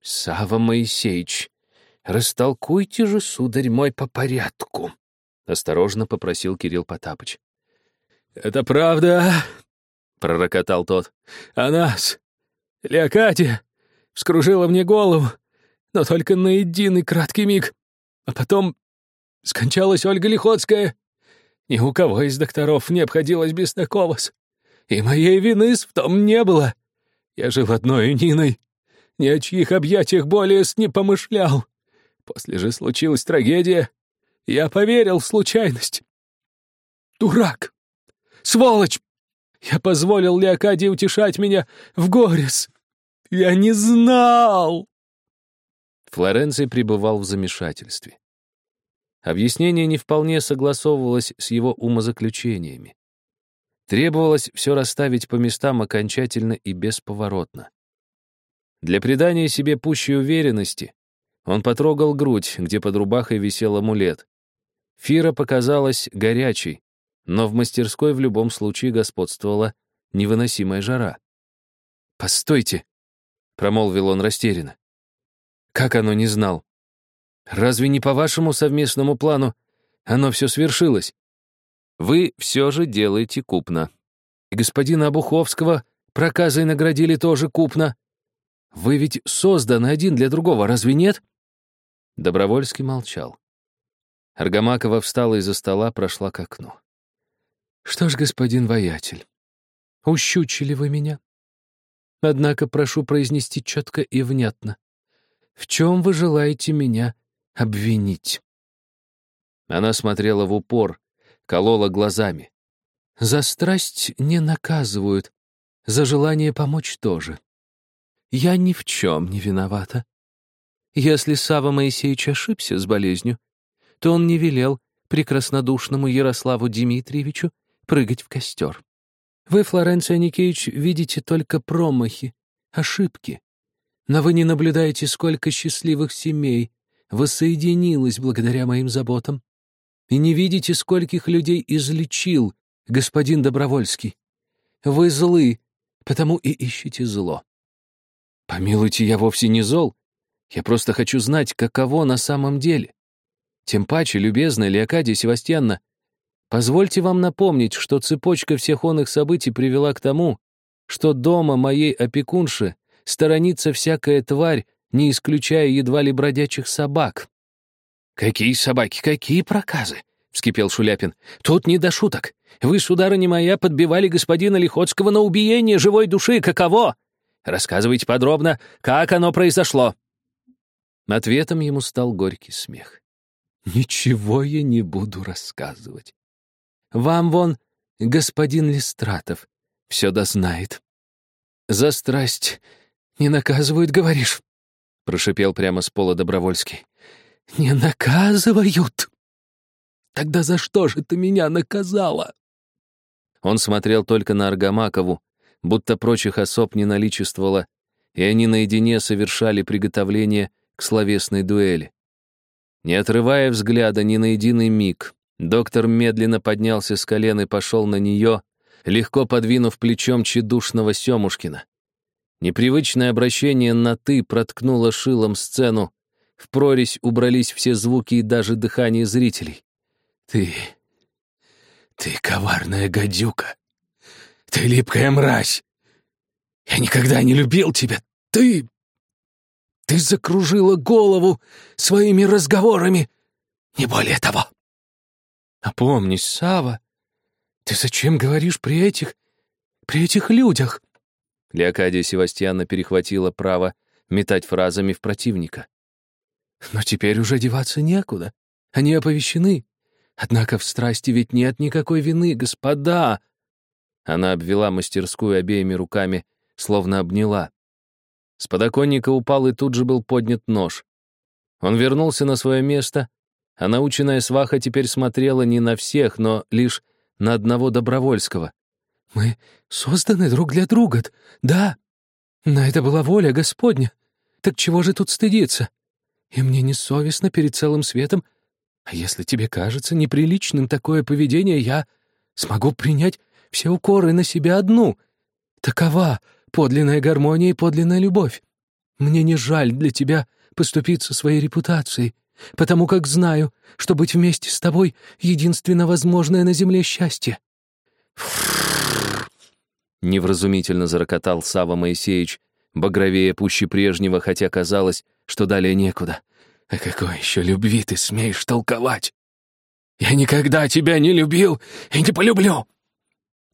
«Сава Моисеевич, растолкуйте же, сударь мой, по порядку», — осторожно попросил Кирилл Потапыч.
«Это правда?» — пророкотал тот. «А нас, Леокадия, вскружила мне голову, но только на единый краткий миг. А потом скончалась Ольга Лихоцкая. Ни у кого из докторов не обходилось без такого. И моей вины в том не было. Я жил одной Ниной ни о чьих объятиях более не помышлял. После же случилась трагедия. Я поверил в случайность. Дурак! Сволочь! Я позволил Леокадии утешать меня в горес. Я не знал!»
Флоренций пребывал в замешательстве. Объяснение не вполне согласовывалось с его умозаключениями. Требовалось все расставить по местам окончательно и бесповоротно. Для придания себе пущей уверенности он потрогал грудь, где под рубахой висел амулет. Фира показалась горячей, но в мастерской в любом случае господствовала невыносимая жара. «Постойте!» — промолвил он растерянно. «Как оно не знал? Разве не по вашему совместному плану оно все свершилось? Вы все же делаете купно. Господина Обуховского проказой наградили тоже купно. Вы ведь созданы один для другого, разве нет?» Добровольский молчал. Аргамакова встала из-за стола, прошла к окну.
«Что ж, господин воятель, ущучили вы меня? Однако прошу произнести четко и внятно. В чем вы желаете меня обвинить?»
Она смотрела в упор, колола глазами.
«За страсть не наказывают, за желание помочь тоже. Я ни в чем не виновата. Если Сава Моисеевич ошибся с болезнью, то он не велел прекраснодушному Ярославу Дмитриевичу прыгать в костер. Вы, Флоренция Никеевич, видите только промахи, ошибки. Но вы не наблюдаете, сколько счастливых семей воссоединилось благодаря моим заботам. И не видите, скольких людей излечил господин Добровольский. Вы злы, потому и ищете зло.
Помилуйте, я вовсе не зол. Я просто хочу знать, каково на самом деле. Тем паче, любезная Леокадия Севастьянна, позвольте вам напомнить, что цепочка всех онных событий привела к тому, что дома моей опекунши сторонится всякая тварь, не исключая едва ли бродячих собак.
«Какие собаки, какие проказы!» — вскипел Шуляпин. «Тут не до шуток. Вы, сударыня моя, подбивали господина Лихоцкого на убиение живой души. Каково? Рассказывайте подробно, как оно произошло».
Ответом ему стал горький смех.
«Ничего я не буду рассказывать. Вам вон господин Листратов все дознает. За страсть не наказывают, говоришь?» Прошипел прямо с пола Добровольский. «Не наказывают? Тогда за что же ты меня наказала?»
Он смотрел только на Аргамакову, будто прочих особ не наличествовало, и они наедине совершали приготовление к словесной дуэли. Не отрывая взгляда ни на единый миг, доктор медленно поднялся с колен и пошел на нее, легко подвинув плечом тщедушного Семушкина. Непривычное обращение на «ты» проткнуло шилом сцену, в прорезь убрались все звуки и даже дыхание зрителей.
«Ты... ты коварная гадюка!» Ты липкая мразь! Я никогда не любил тебя! Ты... Ты закружила голову своими разговорами! Не более того!» «Опомнись, Сава, ты зачем говоришь при этих... при этих людях?»
Леокадия Севастьяна перехватила право метать фразами в противника.
«Но теперь уже деваться некуда. Они оповещены. Однако в страсти ведь нет никакой вины, господа.
Она обвела мастерскую обеими руками, словно обняла. С подоконника упал и тут же был поднят нож. Он вернулся на свое место, а наученная сваха теперь смотрела не на всех, но лишь на одного Добровольского.
«Мы созданы друг для друга, да. Но это была воля Господня. Так чего же тут стыдиться? И мне не совестно перед целым светом А если тебе кажется неприличным такое поведение, я смогу принять все укоры на себя одну. Такова подлинная гармония и подлинная любовь. Мне не жаль для тебя поступиться своей репутацией, потому как знаю, что быть вместе с тобой — единственно возможное на земле счастье».
Невразумительно зарокотал Сава Моисеевич, багровее пуще прежнего, хотя казалось, что далее некуда.
«О какой еще любви ты смеешь толковать? Я никогда тебя не любил и не полюблю!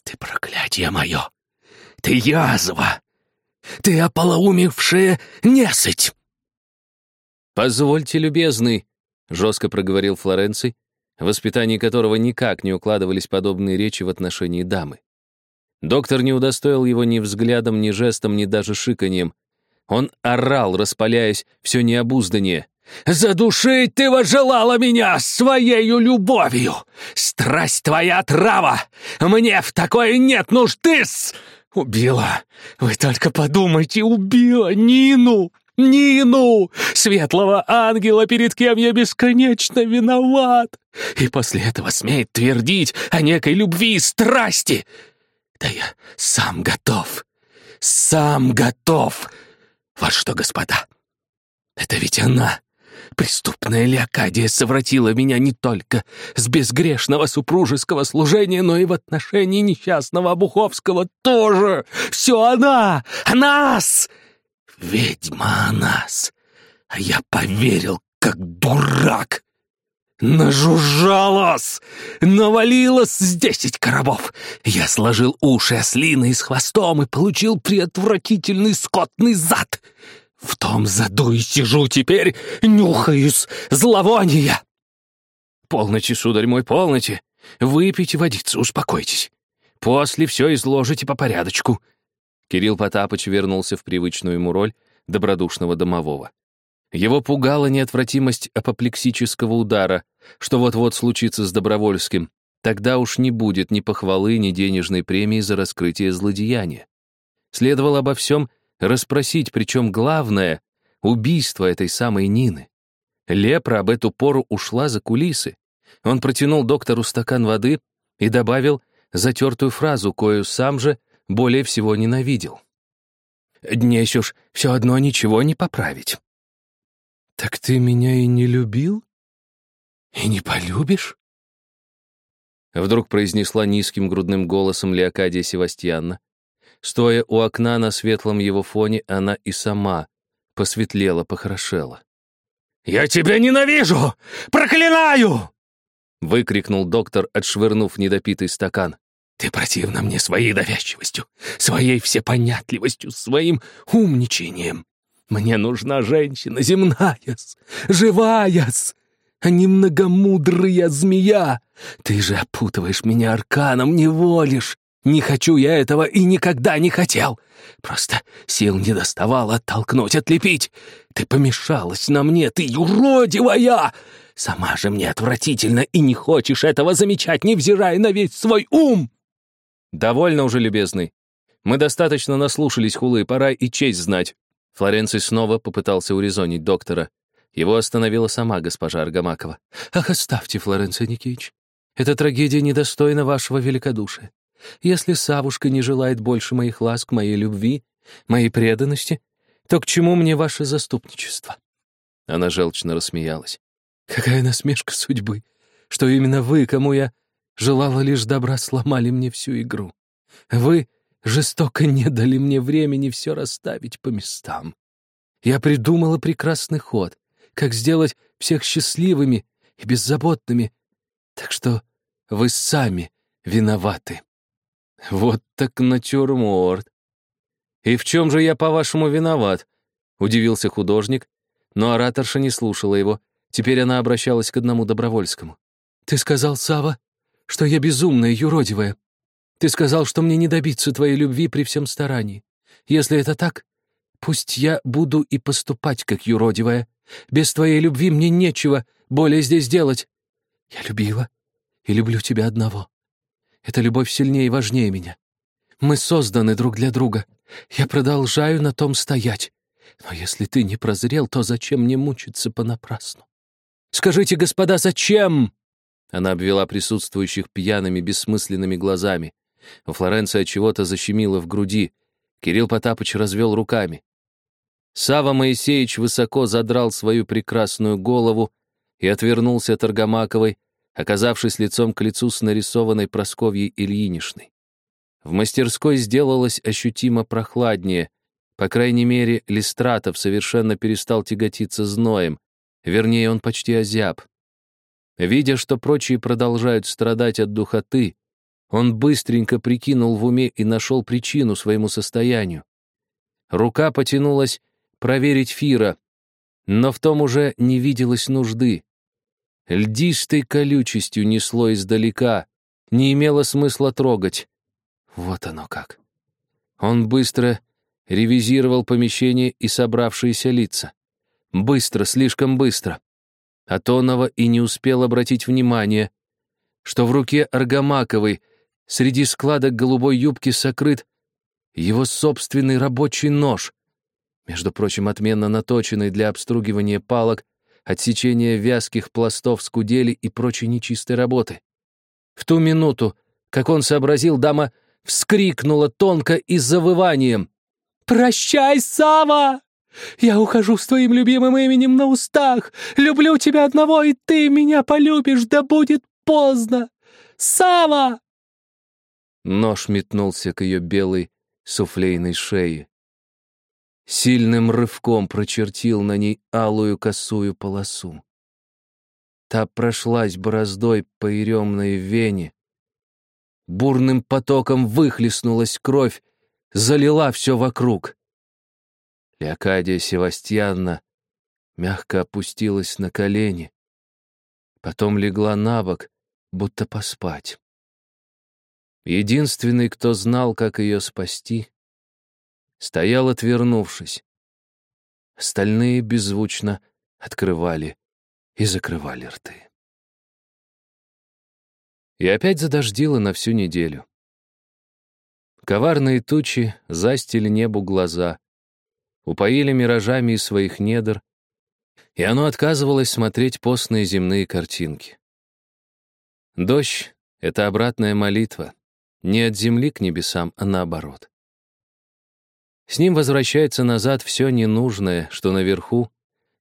Ты проклятие мое! Ты язва! Ты ополоумевшая несыть!»
«Позвольте, любезный», — жестко проговорил Флоренций, в воспитании которого никак не укладывались подобные речи в отношении дамы. Доктор не удостоил его ни взглядом, ни жестом, ни даже шиканьем. Он орал, распаляясь, все необузданнее. «Задушить ты возжелала меня своею любовью! Страсть твоя трава! Мне в такое нет нужды-с!»
«Убила! Вы только подумайте, убила Нину! Нину! Светлого ангела, перед кем я бесконечно виноват! И после этого смеет твердить о некой любви и страсти! Да я сам готов! Сам готов! Вот что, господа, это ведь она!» Преступная Леокадия совратила меня не только с безгрешного супружеского служения, но и в отношении несчастного Обуховского тоже. Все она! Нас! Ведьма нас! А я поверил, как дурак. Нажужжалась! Навалилась с десять коробов! Я сложил уши ослиной с хвостом и получил преотвратительный скотный зад — в том заду и сижу теперь, нюхаюсь зловония. Полноте, сударь мой, полноте. Выпейте водицы, успокойтесь. После все изложите по порядочку. Кирилл Потапыч вернулся в привычную ему роль добродушного домового. Его пугала неотвратимость апоплексического удара, что вот-вот случится с Добровольским. Тогда уж не будет ни похвалы, ни денежной премии за раскрытие злодеяния. Следовало обо всем расспросить, причем главное — убийство этой самой Нины. Лепра об эту пору ушла за кулисы. Он протянул доктору стакан воды и добавил затертую фразу, кою сам же более всего ненавидел. «Днесь уж все одно ничего не поправить». «Так ты меня и не любил? И не полюбишь?» Вдруг произнесла низким грудным голосом Леокадия Севастьянна. Стоя у окна на светлом его фоне, она и сама посветлела, похорошела. «Я тебя ненавижу! Проклинаю!» выкрикнул доктор, отшвырнув недопитый стакан. «Ты противна мне своей довязчивостью, своей всепонятливостью, своим умничанием. Мне нужна женщина земная, живая, а не многомудрая змея. Ты же опутываешь меня арканом, не волишь, не хочу я этого и никогда не хотел. Просто сил не доставало оттолкнуть, отлепить. Ты помешалась на мне, ты юродивая! Сама же мне отвратительно и не хочешь этого замечать, невзирая на весь свой ум!» «Довольно уже, любезный. Мы достаточно наслушались хулы, пора и честь знать». Флоренций снова попытался урезонить доктора. Его остановила сама госпожа Аргамакова. «Ах, оставьте, Флоренций Никитич. Эта трагедия недостойна вашего великодушия. Если Савушка не желает больше моих ласк, моей любви, моей преданности, то к чему мне ваше заступничество?» Она желчно рассмеялась. «Какая насмешка судьбы, что именно вы, кому я желала лишь добра, сломали мне всю игру. Вы жестоко не дали мне времени все расставить по местам. Я придумала прекрасный ход, как сделать всех счастливыми и беззаботными, так что вы сами виноваты». Вот так натюрморт. «И в чем же я, по-вашему, виноват?» — удивился художник, но ораторша не слушала его. Теперь она обращалась к одному Добровольскому. «Ты сказал, Сава, что я безумная, юродивая. Ты сказал, что мне не добиться твоей любви при всем старании. Если это так, пусть я буду и поступать как юродивая. Без твоей любви мне нечего более здесь делать. Я любила и люблю тебя одного. Эта любовь сильнее и важнее меня. Мы созданы друг для друга. Я продолжаю на том стоять. Но если ты не прозрел, то зачем мне мучиться понапрасну? Скажите, господа, зачем?» Она обвела присутствующих пьяными, бессмысленными глазами. У Флоренции от чего-то защемило в груди. Кирилл Потапыч развел руками. Сава Моисеевич высоко задрал свою прекрасную голову и отвернулся от Аргамаковой, оказавшись лицом к лицу с нарисованной Просковьей Ильинишной. В мастерской сделалось ощутимо прохладнее. По крайней мере, Листратов совершенно перестал тяготиться зноем. Вернее, он почти озяб. Видя, что прочие продолжают страдать от духоты, он быстренько прикинул в уме и нашел причину своему состоянию. Рука потянулась проверить Фира, но в том уже не виделось нужды. Льдистой колючестью несло издалека, не имело смысла трогать. Вот оно как. Он быстро ревизировал помещение и собравшиеся лица. Быстро, слишком быстро. Атонова и не успел обратить внимание, что в руке Аргамаковой среди складок голубой юбки сокрыт его собственный рабочий нож, между прочим, отменно наточенный для обстругивания палок, отсечения вязких пластов скудели и прочей нечистой работы. В ту минуту, как он сообразил, дама вскрикнула тонко и завыванием. «Прощай, Сава! Я ухожу с твоим любимым именем на устах. Люблю тебя одного, и ты меня полюбишь, да будет поздно. Сава!» Нож метнулся к ее белой суфлейной шее сильным рывком прочертил на ней алую косую полосу. Та прошлась бороздой по еремной вене. Бурным потоком выхлестнулась кровь, залила все вокруг. Леокадия Севастьянна мягко опустилась на колени, потом легла на бок, будто поспать. Единственный, кто знал, как ее спасти, стоял, отвернувшись. Остальные беззвучно открывали и закрывали рты. И опять задождило на всю неделю. Коварные тучи застили небу глаза, упоили миражами из своих недр, и оно отказывалось смотреть постные земные картинки. Дождь — это обратная молитва, не от земли к небесам, а наоборот. С ним возвращается назад все ненужное, что наверху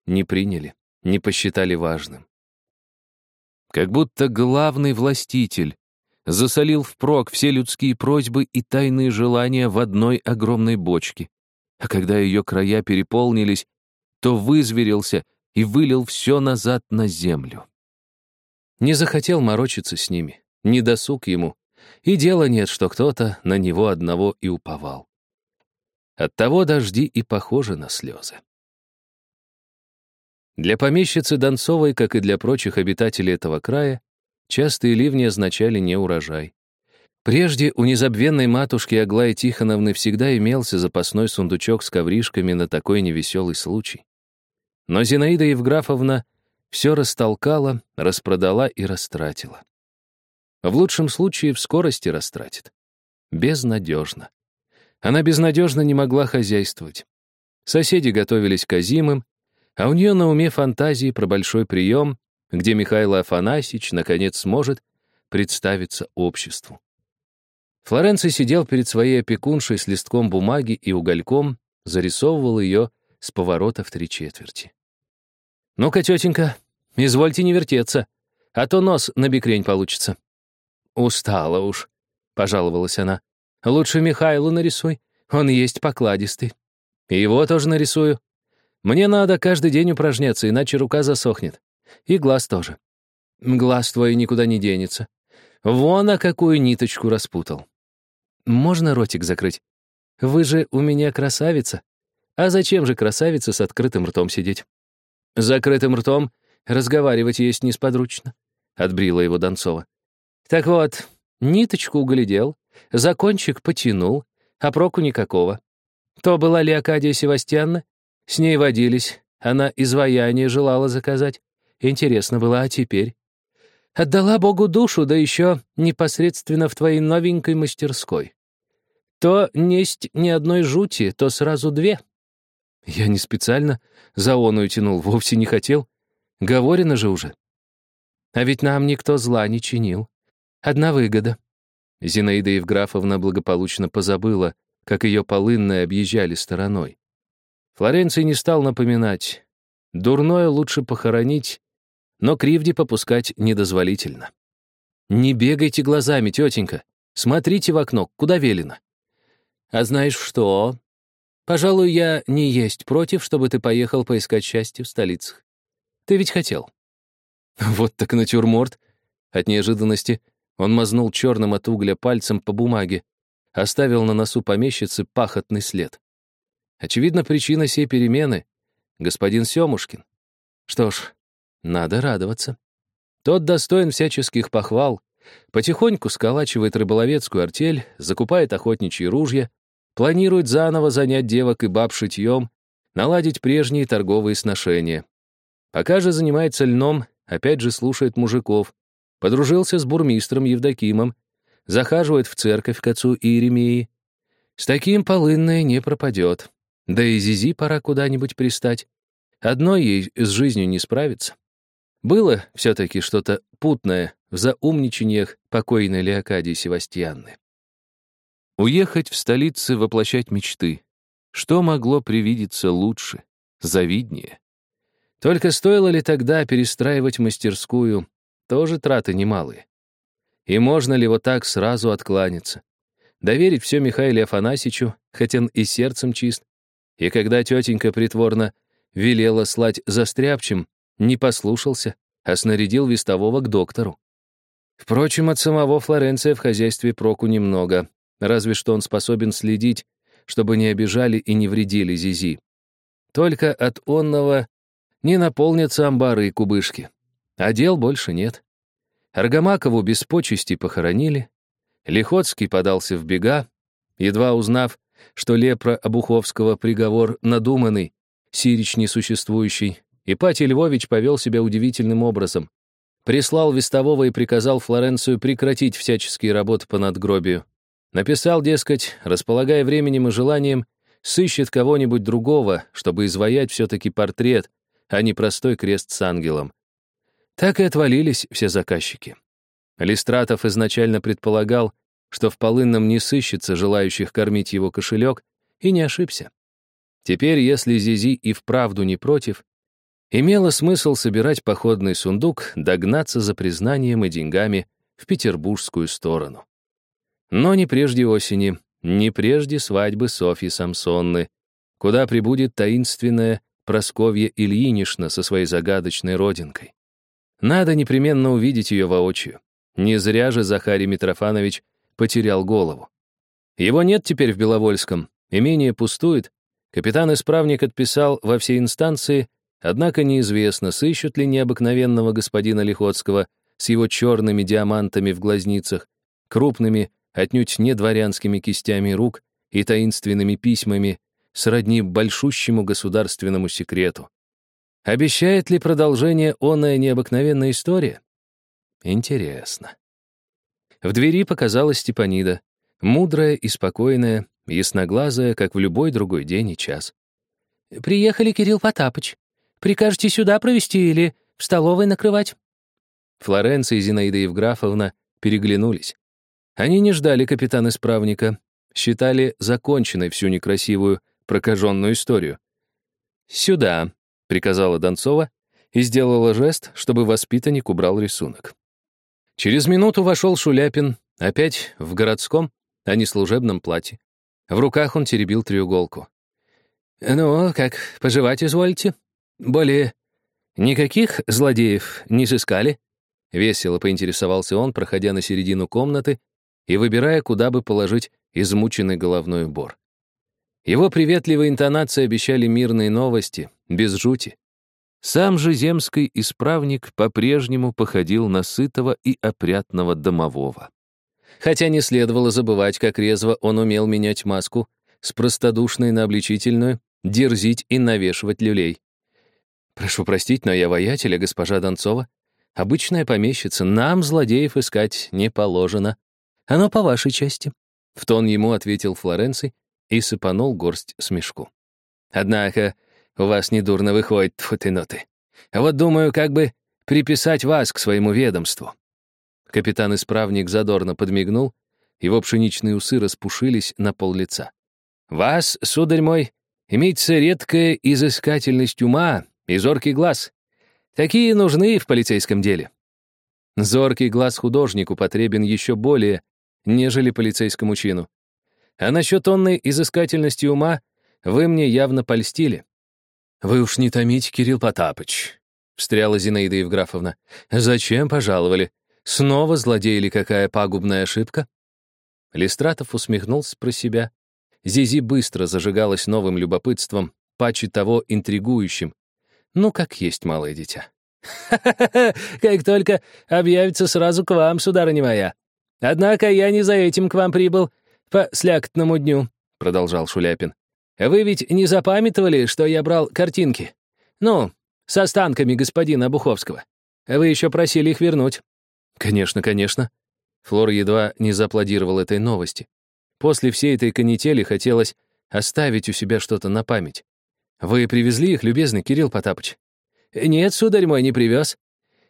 не приняли, не посчитали важным. Как будто главный властитель засолил впрок все людские просьбы и тайные желания в одной огромной бочке, а когда ее края переполнились, то вызверился и вылил все назад на землю. Не захотел морочиться с ними, не досуг ему, и дела нет, что кто-то на него одного и уповал. Оттого дожди и похожи на слезы. Для помещицы Донцовой, как и для прочих обитателей этого края, частые ливни означали неурожай. Прежде у незабвенной матушки Аглаи Тихоновны всегда имелся запасной сундучок с ковришками на такой невеселый случай. Но Зинаида Евграфовна все растолкала, распродала и растратила. В лучшем случае в скорости растратит. Безнадежно. Она безнадежно не могла хозяйствовать. Соседи готовились к озимым, а у нее на уме фантазии про большой прием, где Михаил Афанасьевич наконец сможет представиться обществу. Флоренций сидел перед своей опекуншей с листком бумаги и угольком, зарисовывал ее с поворота в три четверти. «Ну-ка, тетенька, извольте не вертеться, а то нос на бекрень получится». «Устала уж», — пожаловалась она. Лучше Михайлу нарисуй, он есть покладистый. И его тоже нарисую. Мне надо каждый день упражняться, иначе рука засохнет. И глаз тоже. Глаз твой никуда не денется. Вон, а какую ниточку распутал. Можно ротик закрыть? Вы же у меня красавица. А зачем же красавица с открытым ртом сидеть? Закрытым ртом разговаривать есть несподручно, — отбрила его Донцова. Так вот, ниточку углядел, Закончик потянул, а проку никакого. То была ли Акадия Севастьянна? С ней водились. Она изваяние желала заказать. Интересно было, а теперь? Отдала Богу душу, да еще непосредственно в твоей новенькой мастерской. То несть ни одной жути, то сразу две. Я не специально за оную тянул, вовсе не хотел. Говорено же уже. А ведь нам никто зла не чинил. Одна выгода. Зинаида Евграфовна благополучно позабыла, как ее полынные объезжали стороной. Флоренций не стал напоминать. Дурное лучше похоронить, но кривди попускать недозволительно. «Не бегайте глазами, тетенька. Смотрите в окно, куда велено». «А знаешь что? Пожалуй, я не есть против, чтобы ты поехал поискать счастье в столицах. Ты ведь хотел». Вот так натюрморт. От неожиданности он мазнул черным от угля пальцем по бумаге, оставил на носу помещицы пахотный след. Очевидно, причина сей перемены — господин Семушкин. Что ж, надо радоваться. Тот достоин всяческих похвал, потихоньку сколачивает рыболовецкую артель, закупает охотничьи ружья, планирует заново занять девок и баб шитьем, наладить прежние торговые сношения. Пока же занимается льном, опять же слушает мужиков, подружился с бурмистром Евдокимом, захаживает в церковь к отцу Иеремии. С таким полынное не пропадет. Да и Зизи пора куда-нибудь пристать. Одной ей с жизнью не справиться. Было все-таки что-то путное в заумничаниях покойной Леокадии Севастьянны. Уехать в столицы воплощать мечты. Что могло привидеться лучше, завиднее? Только стоило ли тогда перестраивать мастерскую, тоже траты немалые. И можно ли вот так сразу откланяться? Доверить все Михаилу Афанасьичу, хотя он и сердцем чист. И когда тетенька притворно велела слать застряпчем, не послушался, а снарядил вестового к доктору. Впрочем, от самого Флоренция в хозяйстве проку немного, разве что он способен следить, чтобы не обижали и не вредили Зизи. Только от онного не наполнятся амбары и кубышки. А дел больше нет. Аргамакову без почести похоронили. Лихоцкий подался в бега, едва узнав, что лепра Обуховского приговор надуманный, Сирич несуществующий, Ипатий Львович повел себя удивительным образом. Прислал вестового и приказал Флоренцию прекратить всяческие работы по надгробию. Написал, дескать, располагая временем и желанием, сыщет кого-нибудь другого, чтобы изваять все-таки портрет, а не простой крест с ангелом. Так и отвалились все заказчики. Листратов изначально предполагал, что в Полынном не сыщется желающих кормить его кошелек, и не ошибся. Теперь, если Зизи и вправду не против, имело смысл собирать походный сундук, догнаться за признанием и деньгами в петербургскую сторону. Но не прежде осени, не прежде свадьбы Софьи Самсонны, куда прибудет таинственная Просковья Ильинична со своей загадочной родинкой. Надо непременно увидеть ее воочию. Не зря же Захарий Митрофанович потерял голову. Его нет теперь в Беловольском, имение пустует. Капитан-исправник отписал во все инстанции, однако неизвестно, сыщут ли необыкновенного господина Лихотского с его черными диамантами в глазницах, крупными, отнюдь не дворянскими кистями рук и таинственными письмами, сродни большущему государственному секрету. Обещает ли продолжение оная необыкновенная история? Интересно. В двери показалась Степанида, мудрая и спокойная, ясноглазая, как в любой другой день и час. «Приехали, Кирилл Потапыч. Прикажете сюда провести или в столовой накрывать?» Флоренция и Зинаида Евграфовна переглянулись. Они не ждали капитана-исправника, считали законченной всю некрасивую, прокаженную историю. «Сюда», — приказала Донцова и сделала жест, чтобы воспитанник убрал рисунок. Через минуту вошел Шуляпин, опять в городском, а не служебном платье. В руках он теребил треуголку. «Ну, как, пожевать изволите? Более никаких злодеев не сыскали?» Весело поинтересовался он, проходя на середину комнаты и выбирая, куда бы положить измученный головной убор. Его приветливые интонации обещали мирные новости, без жути. Сам же земский исправник по-прежнему походил на сытого и опрятного домового. Хотя не следовало забывать, как резво он умел менять маску с простодушной на обличительную, дерзить и навешивать люлей. «Прошу простить, но я воятеля, госпожа Донцова. Обычная помещица, нам злодеев искать не положено. Оно по вашей части», — в тон ему ответил Флоренций, и сыпанул горсть смешку. «Однако у вас недурно выходит, тьфу ноты. Вот думаю, как бы приписать вас к своему ведомству». Капитан-исправник задорно подмигнул, его пшеничные усы распушились на пол лица. «Вас, сударь мой, имеется редкая изыскательность ума и зоркий глаз. Такие нужны в полицейском деле». Зоркий глаз художнику потребен еще более, нежели полицейскому чину. А насчет онной изыскательности ума вы мне явно польстили. «Вы уж не томите, Кирилл Потапыч», — встряла Зинаида Евграфовна. «Зачем пожаловали? Снова злодей или какая пагубная ошибка?» Листратов усмехнулся про себя. Зизи быстро зажигалась новым любопытством, паче того интригующим. Ну, как есть малое дитя. «Ха-ха-ха! Как только объявится сразу к вам, сударыня моя. Однако я не за этим к вам прибыл, по слякотному дню», — продолжал Шуляпин. «Вы ведь не запамятовали, что я брал картинки? Ну, с останками господина Буховского. Вы еще просили их вернуть». «Конечно, конечно». Флор едва не зааплодировал этой новости. После всей этой канители хотелось оставить у себя что-то на память. «Вы привезли их, любезный Кирилл Потапыч?» «Нет, сударь мой, не привез.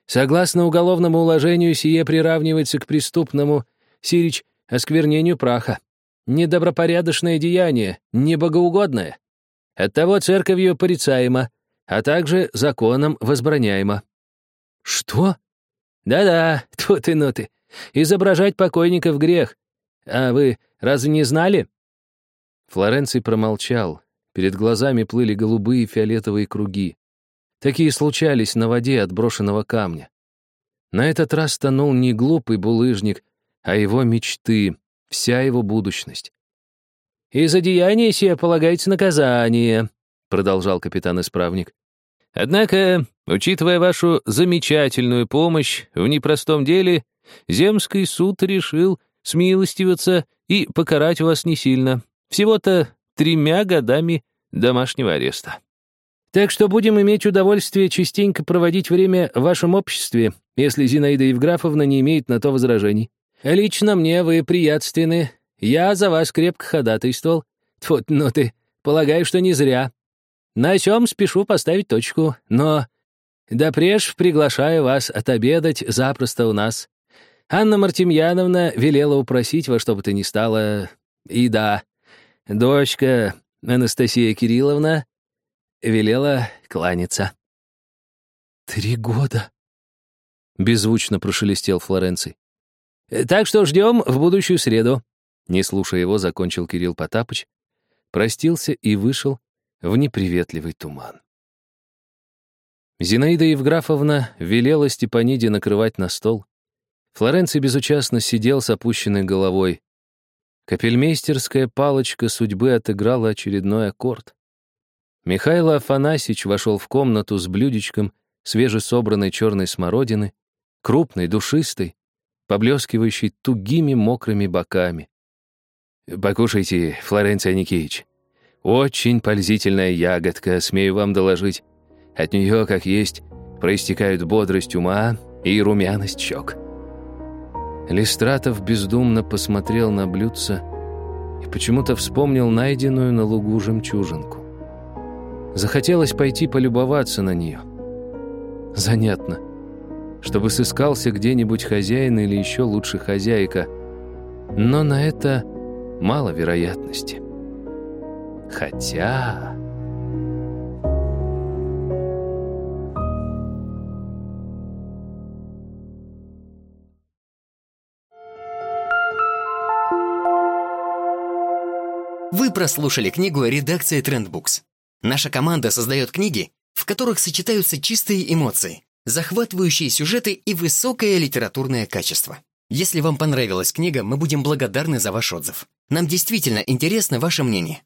Согласно уголовному уложению, сие приравнивается к преступному, сирич, осквернению праха. Недобропорядочное деяние, небогоугодное. Оттого церковью порицаемо, а также законом возбраняемо». «Что?» «Да-да, тьфу ты, ну ты. Изображать покойников грех. А вы разве не знали?» Флоренций промолчал. Перед глазами плыли голубые фиолетовые круги. Такие случались на воде от брошенного камня. На этот раз тонул не глупый булыжник, а его мечты, вся его будущность.
«И за деяние сие полагается наказание», — продолжал капитан-исправник. «Однако, учитывая вашу замечательную помощь в непростом деле, Земский суд решил смилостиваться и покарать вас не сильно, всего-то тремя годами домашнего ареста». Так что будем иметь удовольствие частенько проводить время в вашем обществе, если Зинаида Евграфовна не имеет на то возражений. Лично мне вы приятственны. Я за вас крепко ходатайствовал. Вот, ну ты, полагаю, что не зря. На сём спешу поставить точку, но допреж приглашаю вас отобедать запросто у нас. Анна Мартемьяновна велела упросить во что бы то ни стало. И да, дочка Анастасия Кирилловна велела кланяться.
«Три года», — беззвучно прошелестел Флоренций.
«Э, «Так что ждем в будущую среду», —
не слушая его, закончил Кирилл Потапыч, простился и вышел в неприветливый туман. Зинаида Евграфовна велела Степаниде накрывать на стол. Флоренций безучастно сидел с опущенной головой. Капельмейстерская палочка судьбы отыграла очередной аккорд. Михаил Афанасьевич вошел в комнату с блюдечком свежесобранной черной смородины, крупной, душистой, поблескивающей тугими мокрыми боками. «Покушайте, Флоренция Никитич. Очень пользительная ягодка, смею вам доложить. От нее, как есть, проистекают бодрость ума и румяность щек». Листратов бездумно посмотрел на блюдце и почему-то вспомнил найденную на лугу жемчужинку. Захотелось пойти полюбоваться на нее. Занятно. Чтобы сыскался где-нибудь хозяин или еще лучше хозяйка. Но на это мало вероятности. Хотя...
прослушали книгу редакции Trendbooks. Наша команда создает книги, в которых сочетаются чистые эмоции, захватывающие сюжеты и высокое литературное качество. Если вам понравилась книга, мы будем благодарны за ваш отзыв. Нам действительно интересно ваше мнение.